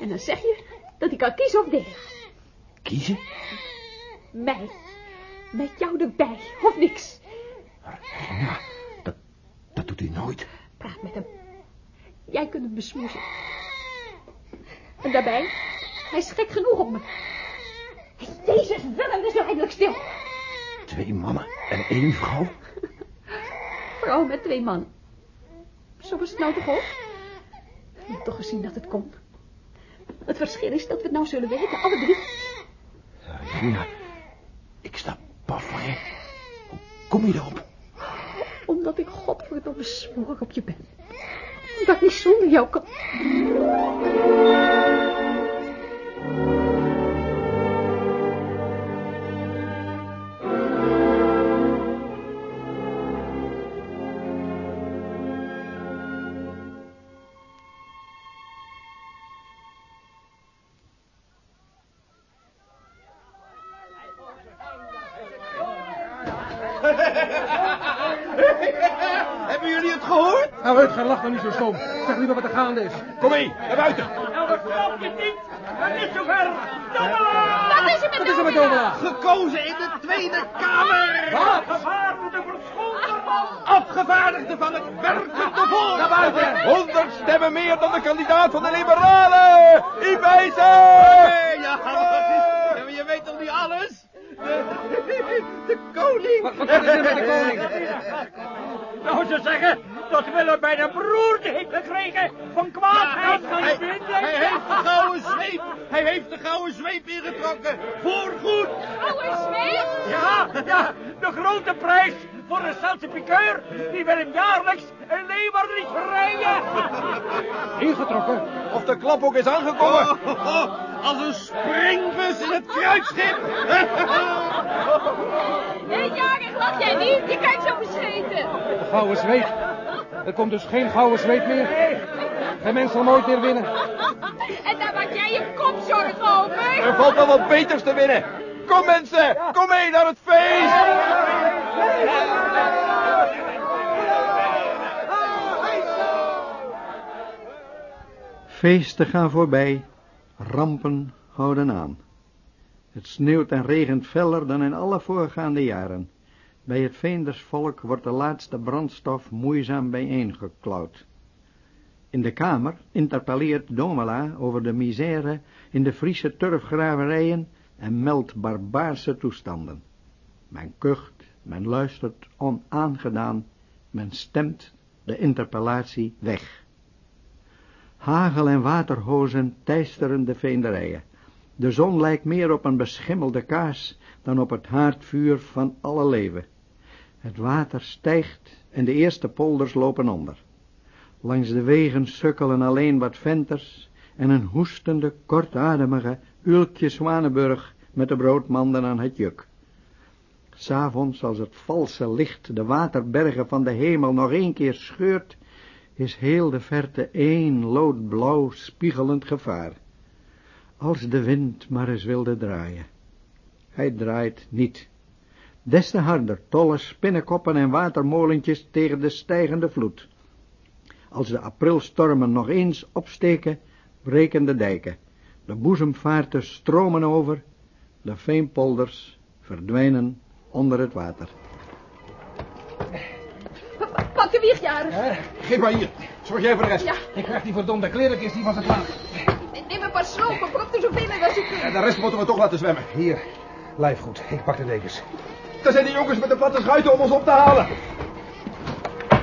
En dan zeg je dat hij kan kiezen of delen. Kiezen? Mij. Met jou erbij, of niks. Dat, dat doet hij nooit. Praat met hem. Jij kunt hem besmoezen. En daarbij, hij is gek genoeg op me. Jezus, Willem is nou eindelijk stil. Twee mannen en één vrouw? <laughs> Vrouw met twee mannen. Zo was het nou toch ook? Je hebt toch gezien dat het komt. Het verschil is dat we het nou zullen weten, alle drie. Regina, ik sta paf van je. Hoe kom je erop? Omdat ik godverdomme smoor op je ben. Omdat ik niet zonder jou kan. Stemmen meer dan de kandidaat van de liberalen. Ibijzen. Ja, maar je weet toch niet alles? De, de koning. Wat, wat is er met de koning? Nou, ze zeggen dat Willem bij een broerte heeft gekregen van kwaadheid van Hij, vinden. hij heeft de gouden zweep. Hij heeft de gouden zweep ingetrokken. Voorgoed. Oude zweep! Ja, ja, de grote prijs voor een Stadse pikeur die Willem jaarlijks een leeuwer liet rijden. <laughs> Ingetrokken? Of de klap ook is aangekomen. als een springbus in het kruidschip. <laughs> Eenjarig lach jij niet, je kijkt zo bescheten. De gouden zweep. Er komt dus geen gouden zweep meer. Geen mens zal nooit meer winnen. <laughs> En daar maak jij je kopzorg over. Er valt wel wat beters te winnen. Kom mensen, kom mee naar het feest. Feesten gaan voorbij, rampen houden aan. Het sneeuwt en regent feller dan in alle voorgaande jaren. Bij het Veendersvolk wordt de laatste brandstof moeizaam bijeengeklauwd. In de kamer interpelleert Domela over de misère in de Friese turfgraverijen en meldt barbaarse toestanden. Men kucht, men luistert onaangedaan, men stemt de interpellatie weg. Hagel en waterhozen teisteren de veenderijen. De zon lijkt meer op een beschimmelde kaas dan op het haardvuur van alle leven. Het water stijgt en de eerste polders lopen onder. Langs de wegen sukkelen alleen wat venters en een hoestende, kortademige Ulkje Zwanenburg met de broodmanden aan het juk. S'avonds, als het valse licht de waterbergen van de hemel nog een keer scheurt, is heel de verte één loodblauw spiegelend gevaar. Als de wind maar eens wilde draaien. Hij draait niet. Des te harder tollen spinnenkoppen en watermolentjes tegen de stijgende vloed. Als de aprilstormen nog eens opsteken, breken de dijken. De boezemvaarten stromen over, de veenpolders verdwijnen onder het water. Pak de wiegjarig. Geef maar hier. Zorg jij voor de rest. Ja, Ik krijg die verdomde klerenkist die van zijn plaats. neem een paar slopen, prop er zoveel in als je kunt. En de rest moeten we toch laten zwemmen. Hier, lijfgoed. Ik pak de dekens. Daar zijn de jongens met de platte schuiten om ons op te halen.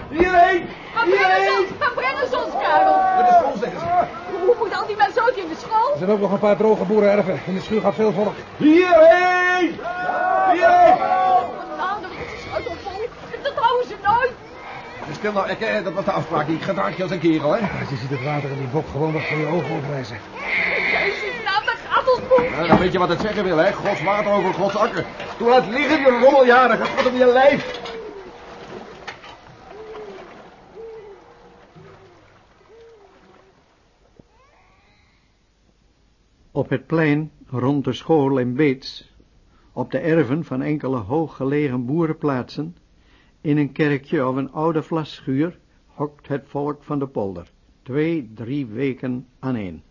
Hierheen! Waar brengen ze ons? Waar brengen ze ons, Karel? De school zeggen ze. Hoe moet al die mensen ook in de school? Er zijn ook nog een paar droge boerenerven. In de schuur gaat veel volk. Hierheen! Hierheen! Nou, dat is uit op vol. Dat houden ze nooit. Stil nou, Ekke, dat was de afspraak. Ik gedraag je als een kerel, hè? Je ziet het water in die bok gewoon wat voor je ogen oprijzen. Jezus, nou, boek. Ja, dan weet je wat het zeggen wil, hè? Gods water over Gods akker. Toen laat liggen, je rommeljarige. Gaat op je lijf. Op het plein rond de school in Beets, op de erven van enkele hooggelegen boerenplaatsen, in een kerkje of een oude vlasschuur, hokt het volk van de polder, twee, drie weken aaneen.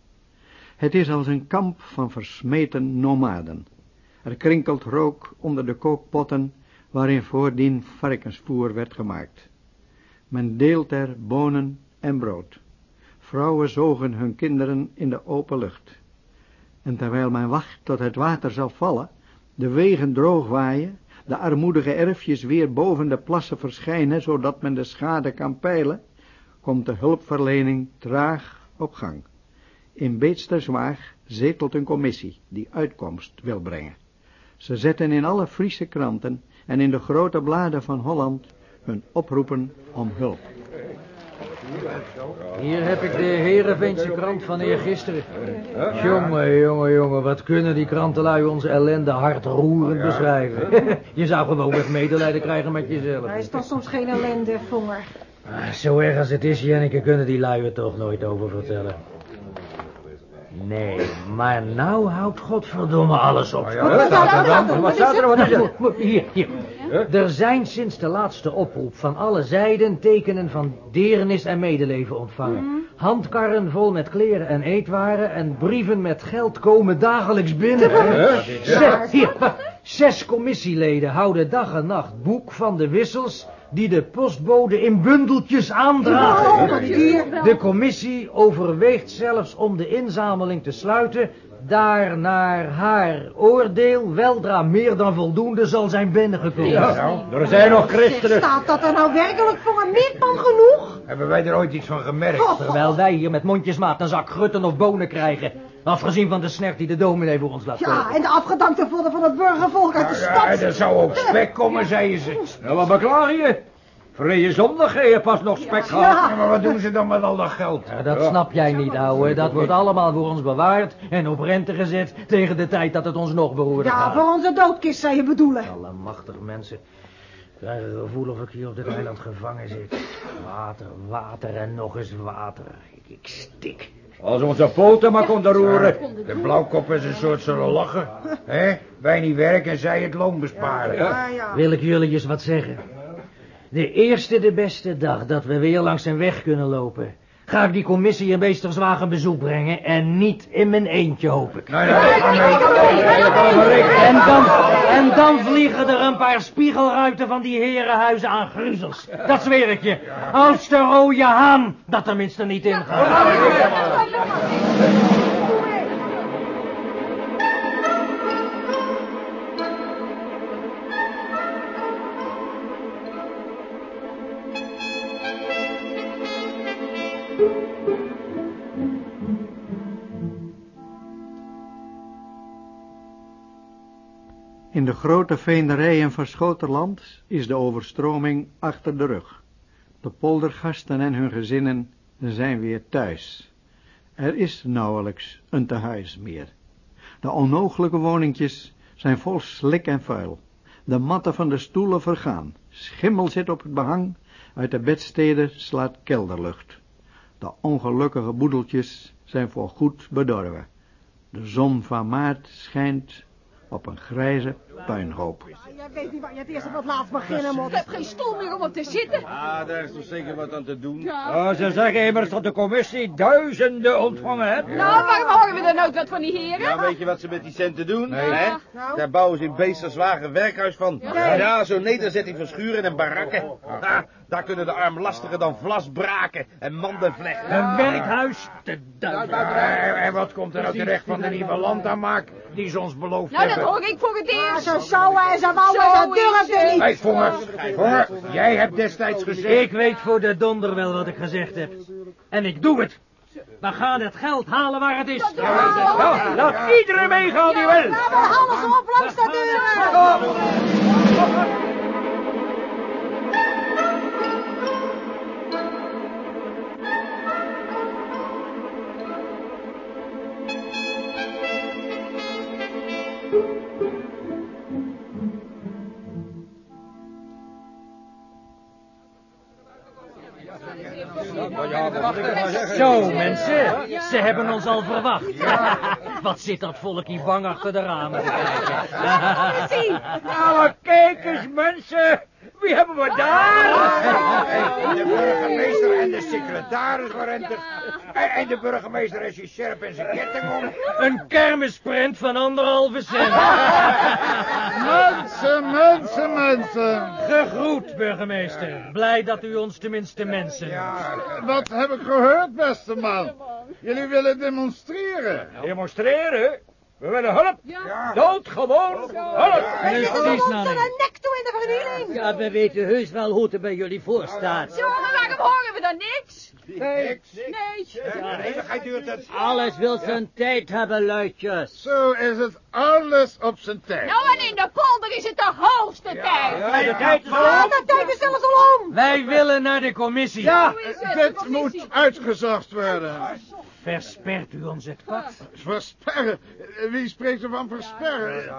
Het is als een kamp van versmeten nomaden. Er krinkelt rook onder de kookpotten waarin voordien varkensvoer werd gemaakt. Men deelt er bonen en brood. Vrouwen zogen hun kinderen in de open lucht. En terwijl men wacht tot het water zal vallen, de wegen droog waaien, de armoedige erfjes weer boven de plassen verschijnen, zodat men de schade kan peilen, komt de hulpverlening traag op gang. In Beetsterswaag zetelt een commissie die uitkomst wil brengen. Ze zetten in alle Friese kranten en in de grote bladen van Holland hun oproepen om hulp. Hier heb ik de Herenveense krant van eergisteren. Jongen, jongen, jongen, wat kunnen die krantenlui onze ellende hartroerend beschrijven. <laughs> Je zou gewoon met medelijden krijgen met jezelf. Hij is toch soms geen ellende, Vonger. Ah, Zo erg als het is, Jenneke, kunnen die lui er toch nooit over vertellen. Nee, maar nou houdt godverdomme alles op. Wat staat er dan? Wat staat er? Wat is het? Hier, hier. Er zijn sinds de laatste oproep van alle zijden tekenen van deernis en medeleven ontvangen. Handkarren vol met kleren en eetwaren en brieven met geld komen dagelijks binnen. Zes, hier, wacht. Zes commissieleden houden dag en nacht boek van de wissels die de postbode in bundeltjes aandragen. De commissie overweegt zelfs om de inzameling te sluiten, daar naar haar oordeel weldra meer dan voldoende zal zijn binnengekomen. er zijn nog christenen. Staat dat er nou werkelijk voor een meerman genoeg? Hebben wij er ooit iets van gemerkt? Terwijl wij hier met mondjesmaat een zak grutten of bonen krijgen. Afgezien van de snert die de dominee voor ons laat Ja, kopen. en de afgedankte vodden van het burgervolk uit de Ja, stad. er zou ook spek komen, zeiden ze. Nou, wat beklaag je? Vrije zondag heb je pas nog spek gehad. Ja, maar wat doen ze dan met al dat geld? Ja, dat snap jij niet, ouwe. Dat wordt allemaal voor ons bewaard en op rente gezet tegen de tijd dat het ons nog beroerder Ja, gaat. voor onze doodkist zou je bedoelen. Allemachtig mensen. Ik krijg het gevoel of ik hier op dit eiland gevangen zit. Water, water en nog eens water. Ik, ik stik. Als onze poten maar konden roeren. De blauwkop is een soort zullen lachen. hè? Wij niet werken en zij het loon besparen. Ja, ja. Wil ik jullie eens wat zeggen? De eerste de beste dag dat we weer langs een weg kunnen lopen... ga ik die commissie in Beesterswagen bezoek brengen... en niet in mijn eentje, hoop ik. Nee, nee, nee, nee. En dan, en dan vliegen er een paar spiegelruiten van die herenhuizen aan gruzels. Dat zweer ik je. Als de rode haan dat tenminste niet ingaat. In de grote veenderijen van Schoterland is de overstroming achter de rug. De poldergasten en hun gezinnen zijn weer thuis. Er is nauwelijks een tehuis meer. De onmogelijke woningjes zijn vol slik en vuil. De matten van de stoelen vergaan. Schimmel zit op het behang. Uit de bedsteden slaat kelderlucht. De ongelukkige boedeltjes zijn voorgoed bedorven. De zon van maart schijnt op een grijze puinhoop. Jij weet niet waar je het eerst op het laatst beginnen moet. Ik heb geen stoel meer om op te zitten. Ah, daar is toch zeker wat aan te doen? Ja. Oh, ze zeggen immers dat de commissie duizenden ontvangen heeft. Nou, waarom horen we dan nooit wat van die heren? Ja, weet je wat ze met die centen doen? Nee. Hè? Nou? Daar bouwen ze in Beesterswagen een werkhuis van. Ja, zo'n nederzetting van schuren en barakken. Daar kunnen de armlastigen dan vlas braken en manden vlechten. Een werkhuis te duivel. En en wat komt er nou terecht van de nieuwe landaanmaak die ze ons beloofd Nou, dat hebben? hoor ik voor het Ja, eerst. Ze zouden en Zo is durfden het. niet. Hé, Vonger, Vonger, jij hebt destijds gezegd... Ik weet voor de donder wel wat ik gezegd heb. En ik doe het. We gaan het geld halen waar het is. Nou, laat iedereen meegaan die wil. Halen ze op langs de deuren. Zo, mensen. Ze hebben ons al verwacht. <laughs> Wat zit dat volk hier bang achter de ramen te kijken. Nou, kijk eens, mensen. Wie hebben we daar? De burgemeester en de secretaris waarentert. En, en de burgemeester is je scherp en zijn ketting om. Een kermisprent van anderhalve cent. <laughs> Mensen, mensen, mensen. Gegroet, burgemeester. Blij dat u ons tenminste mensen noemt. Wat heb ik gehoord, beste man? Jullie willen demonstreren. Demonstreren? We willen hulp. Doodgewoon hulp. Precies, Nanny. een nek toe in de vernieling. Ja, we weten heus wel hoe het er bij jullie voor staat. Zo, maar waarom horen we dan niks? Niks. Nee. Ja, de eeuwigheid duurt het. Alles wil zijn tijd hebben, luidjes. Zo is het alles op zijn tijd. Nou, en in de polder is het de hoogste tijd. Ja, de tijd is Ja, om. de tijd is zelfs al om. Wij willen naar de commissie. Ja, dit moet uitgezocht worden. Verspert u ons het pad? Versperren? Wie spreekt er van versperren?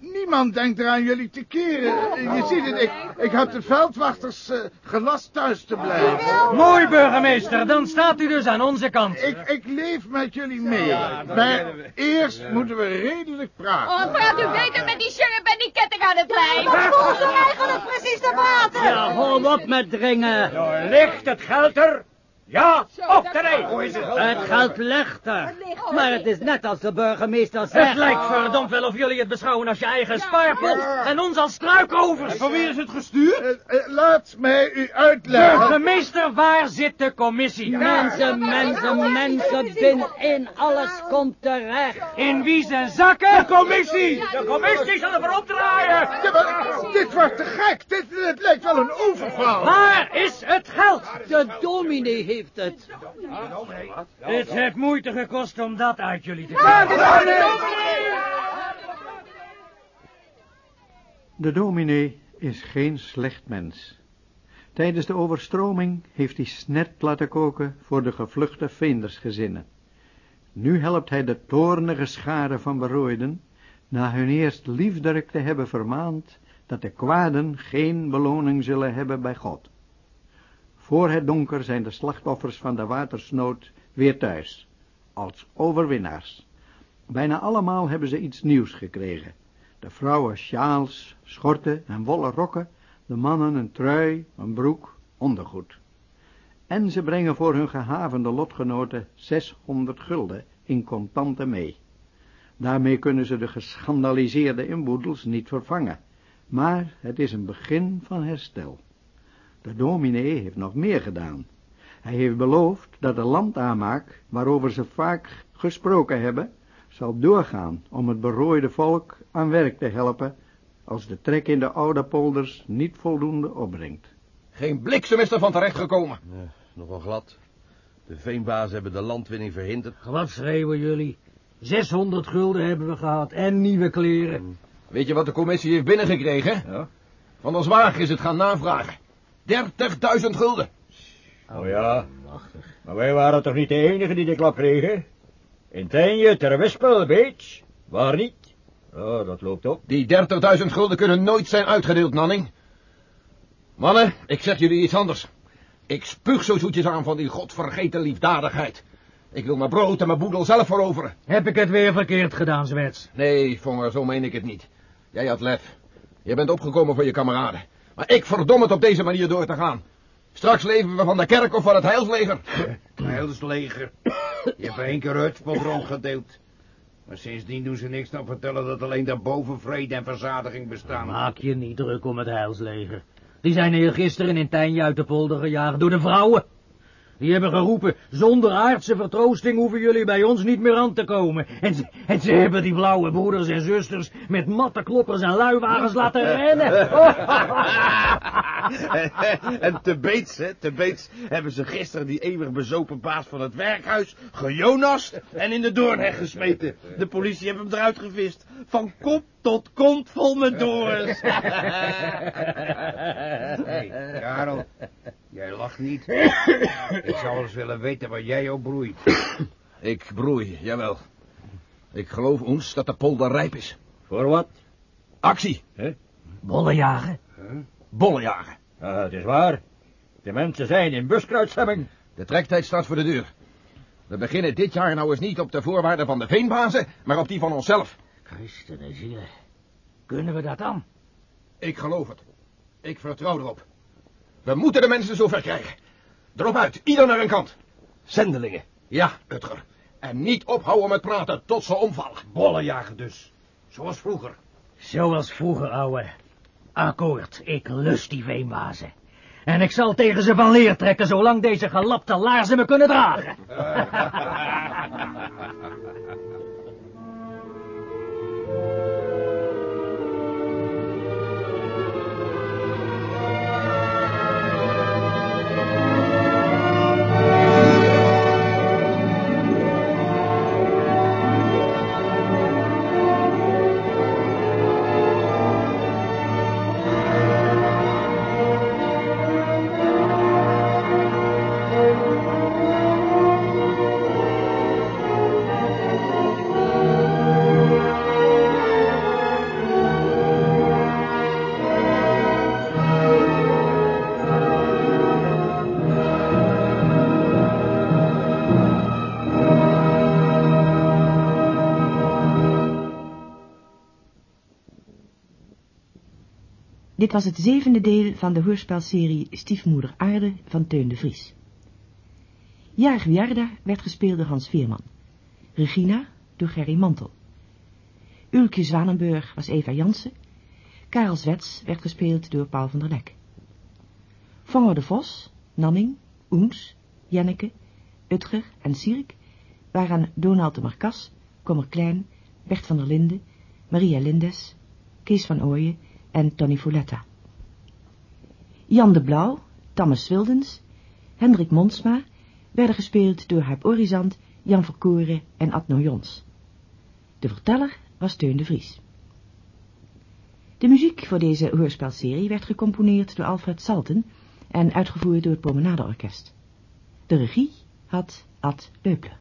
Niemand denkt eraan jullie te keren. Je ziet het, ik, ik heb de veldwachters eh, gelast thuis te blijven. Mooi, burgemeester. Dan staat u dus aan onze kant. Ik, ik leef met jullie mee. Maar eerst moeten we redelijk praten. Oh, praat u beter met die sheriff en die ketting aan het lijf. Wat volgens er eigenlijk precies te praten? Ja, hou op met dringen. Nou, ligt het geld er? Ja, nee? Hoe is het? Het geld ligt er. Maar het is net als de burgemeester zegt. Het lijkt verdomd wel of jullie het beschouwen als je eigen spaarpot en ons als struikovers. Voor wie is het gestuurd? Eh, eh, laat mij u uitleggen. Burgemeester, waar zit de commissie? Mensen, mensen, mensen, binnenin alles komt terecht. In wie zijn zakken? De commissie! De commissie zal ervoor opdraaien! Dit wordt te gek. Dit, dit lijkt wel een overval. Waar is het geld? De dominee heeft het. Het heeft moeite gekost om dat uit jullie te krijgen. De dominee is geen slecht mens. Tijdens de overstroming heeft hij snert laten koken voor de gevluchte veendersgezinnen. Nu helpt hij de toornige schare van berooiden, na hun eerst liefderijk te hebben vermaand, dat de kwaden geen beloning zullen hebben bij God. Voor het donker zijn de slachtoffers van de watersnood weer thuis, als overwinnaars. Bijna allemaal hebben ze iets nieuws gekregen. De vrouwen sjaals, schorten en wollen rokken, de mannen een trui, een broek, ondergoed. En ze brengen voor hun gehavende lotgenoten 600 gulden in contanten mee. Daarmee kunnen ze de geschandaliseerde inboedels niet vervangen, maar het is een begin van herstel. De dominee heeft nog meer gedaan. Hij heeft beloofd dat de landaanmaak, waarover ze vaak gesproken hebben, zal doorgaan om het berooide volk aan werk te helpen, als de trek in de oude polders niet voldoende opbrengt. Geen bliksem is er van terechtgekomen. Nogal glad. De veenbazen hebben de landwinning verhinderd. Wat schreeuwen jullie? 600 gulden hebben we gehad en nieuwe kleren. Weet je wat de commissie heeft binnengekregen? Ja. Van de zwager is het gaan navragen. 30.000 gulden. Oh ja, maar wij waren toch niet de enige die de klap kregen? In Tenje, ter Wispel, Beach. Waar niet? Oh, dat loopt op. Die 30.000 gulden kunnen nooit zijn uitgedeeld, Nanning. Mannen, ik zeg jullie iets anders. Ik spuug zo zoetjes aan van die godvergeten liefdadigheid. Ik wil mijn brood en mijn boedel zelf veroveren. Heb ik het weer verkeerd gedaan, Zwets? Nee, Vonger, zo meen ik het niet. Jij had lef. Je bent opgekomen voor je kameraden. Maar ik verdom het op deze manier door te gaan. Straks leven we van de kerk of van het heilsleger. <laughs> Heilsleger. Je hebt één keer Hutspot rondgedeeld. Maar sindsdien doen ze niks dan vertellen dat alleen daarboven vrede en verzadiging bestaan. Maak je niet druk om het huisleger. Die zijn hier gisteren in Tijnje uit de polder gejaagd door de vrouwen. Die hebben geroepen, zonder aardse vertroosting hoeven jullie bij ons niet meer aan te komen. En ze, en ze hebben die blauwe broeders en zusters met matte kloppers en luiwagens laten rennen. <laughs> en te beets, hè, te beets hebben ze gisteren die eeuwig bezopen baas van het werkhuis gejonast en in de doornheg gesmeten. De politie heeft hem eruit gevist. Van kop tot kont vol met dorens. <laughs> Hey, Karel, jij lacht niet. <coughs> Ik zou eens willen weten waar jij op broeit. <clears throat> Ik broei, jawel. Ik geloof ons dat de polder rijp is. Voor wat? Actie. Bollen jagen. Bollen jagen. Ah, het is waar. De mensen zijn in buskruidstemming. De trektijd staat voor de deur. We beginnen dit jaar nou eens niet op de voorwaarden van de veenbazen, maar op die van onszelf. Christen en zielen. Kunnen we dat dan? Ik geloof het. Ik vertrouw erop. We moeten de mensen zover krijgen. Erop uit, ieder naar een kant. Zendelingen. Ja, Utger. En niet ophouden met praten tot ze omvallen. Bollen jagen dus. Zoals vroeger. Zoals vroeger, ouwe. Akkoord, ik lust die veenwazen. En ik zal tegen ze van leer trekken, zolang deze gelapte laarzen me kunnen dragen. <laughs> Dit was het zevende deel van de hoorspelserie Stiefmoeder Aarde van Teun de Vries. Jarig Jarda werd gespeeld door Hans Veerman. Regina door Gerry Mantel. Ulkje Zwanenburg was Eva Jansen. Karel Zwets werd gespeeld door Paul van der Lek. Vanger de Vos, Nanning, Oens, Jenneke, Utger en Sierk waren Donald de Marcas, Kommer Klein, Bert van der Linden, Maria Lindes, Kees van Ooyen en Tony Folletta. Jan de Blauw, Thomas Wildens, Hendrik Monsma werden gespeeld door Huip Orizant, Jan Verkoren en Adno Jons. De verteller was Teun de Vries. De muziek voor deze hoorspelserie werd gecomponeerd door Alfred Salten en uitgevoerd door het Promenadeorkest. De regie had Ad Leupler.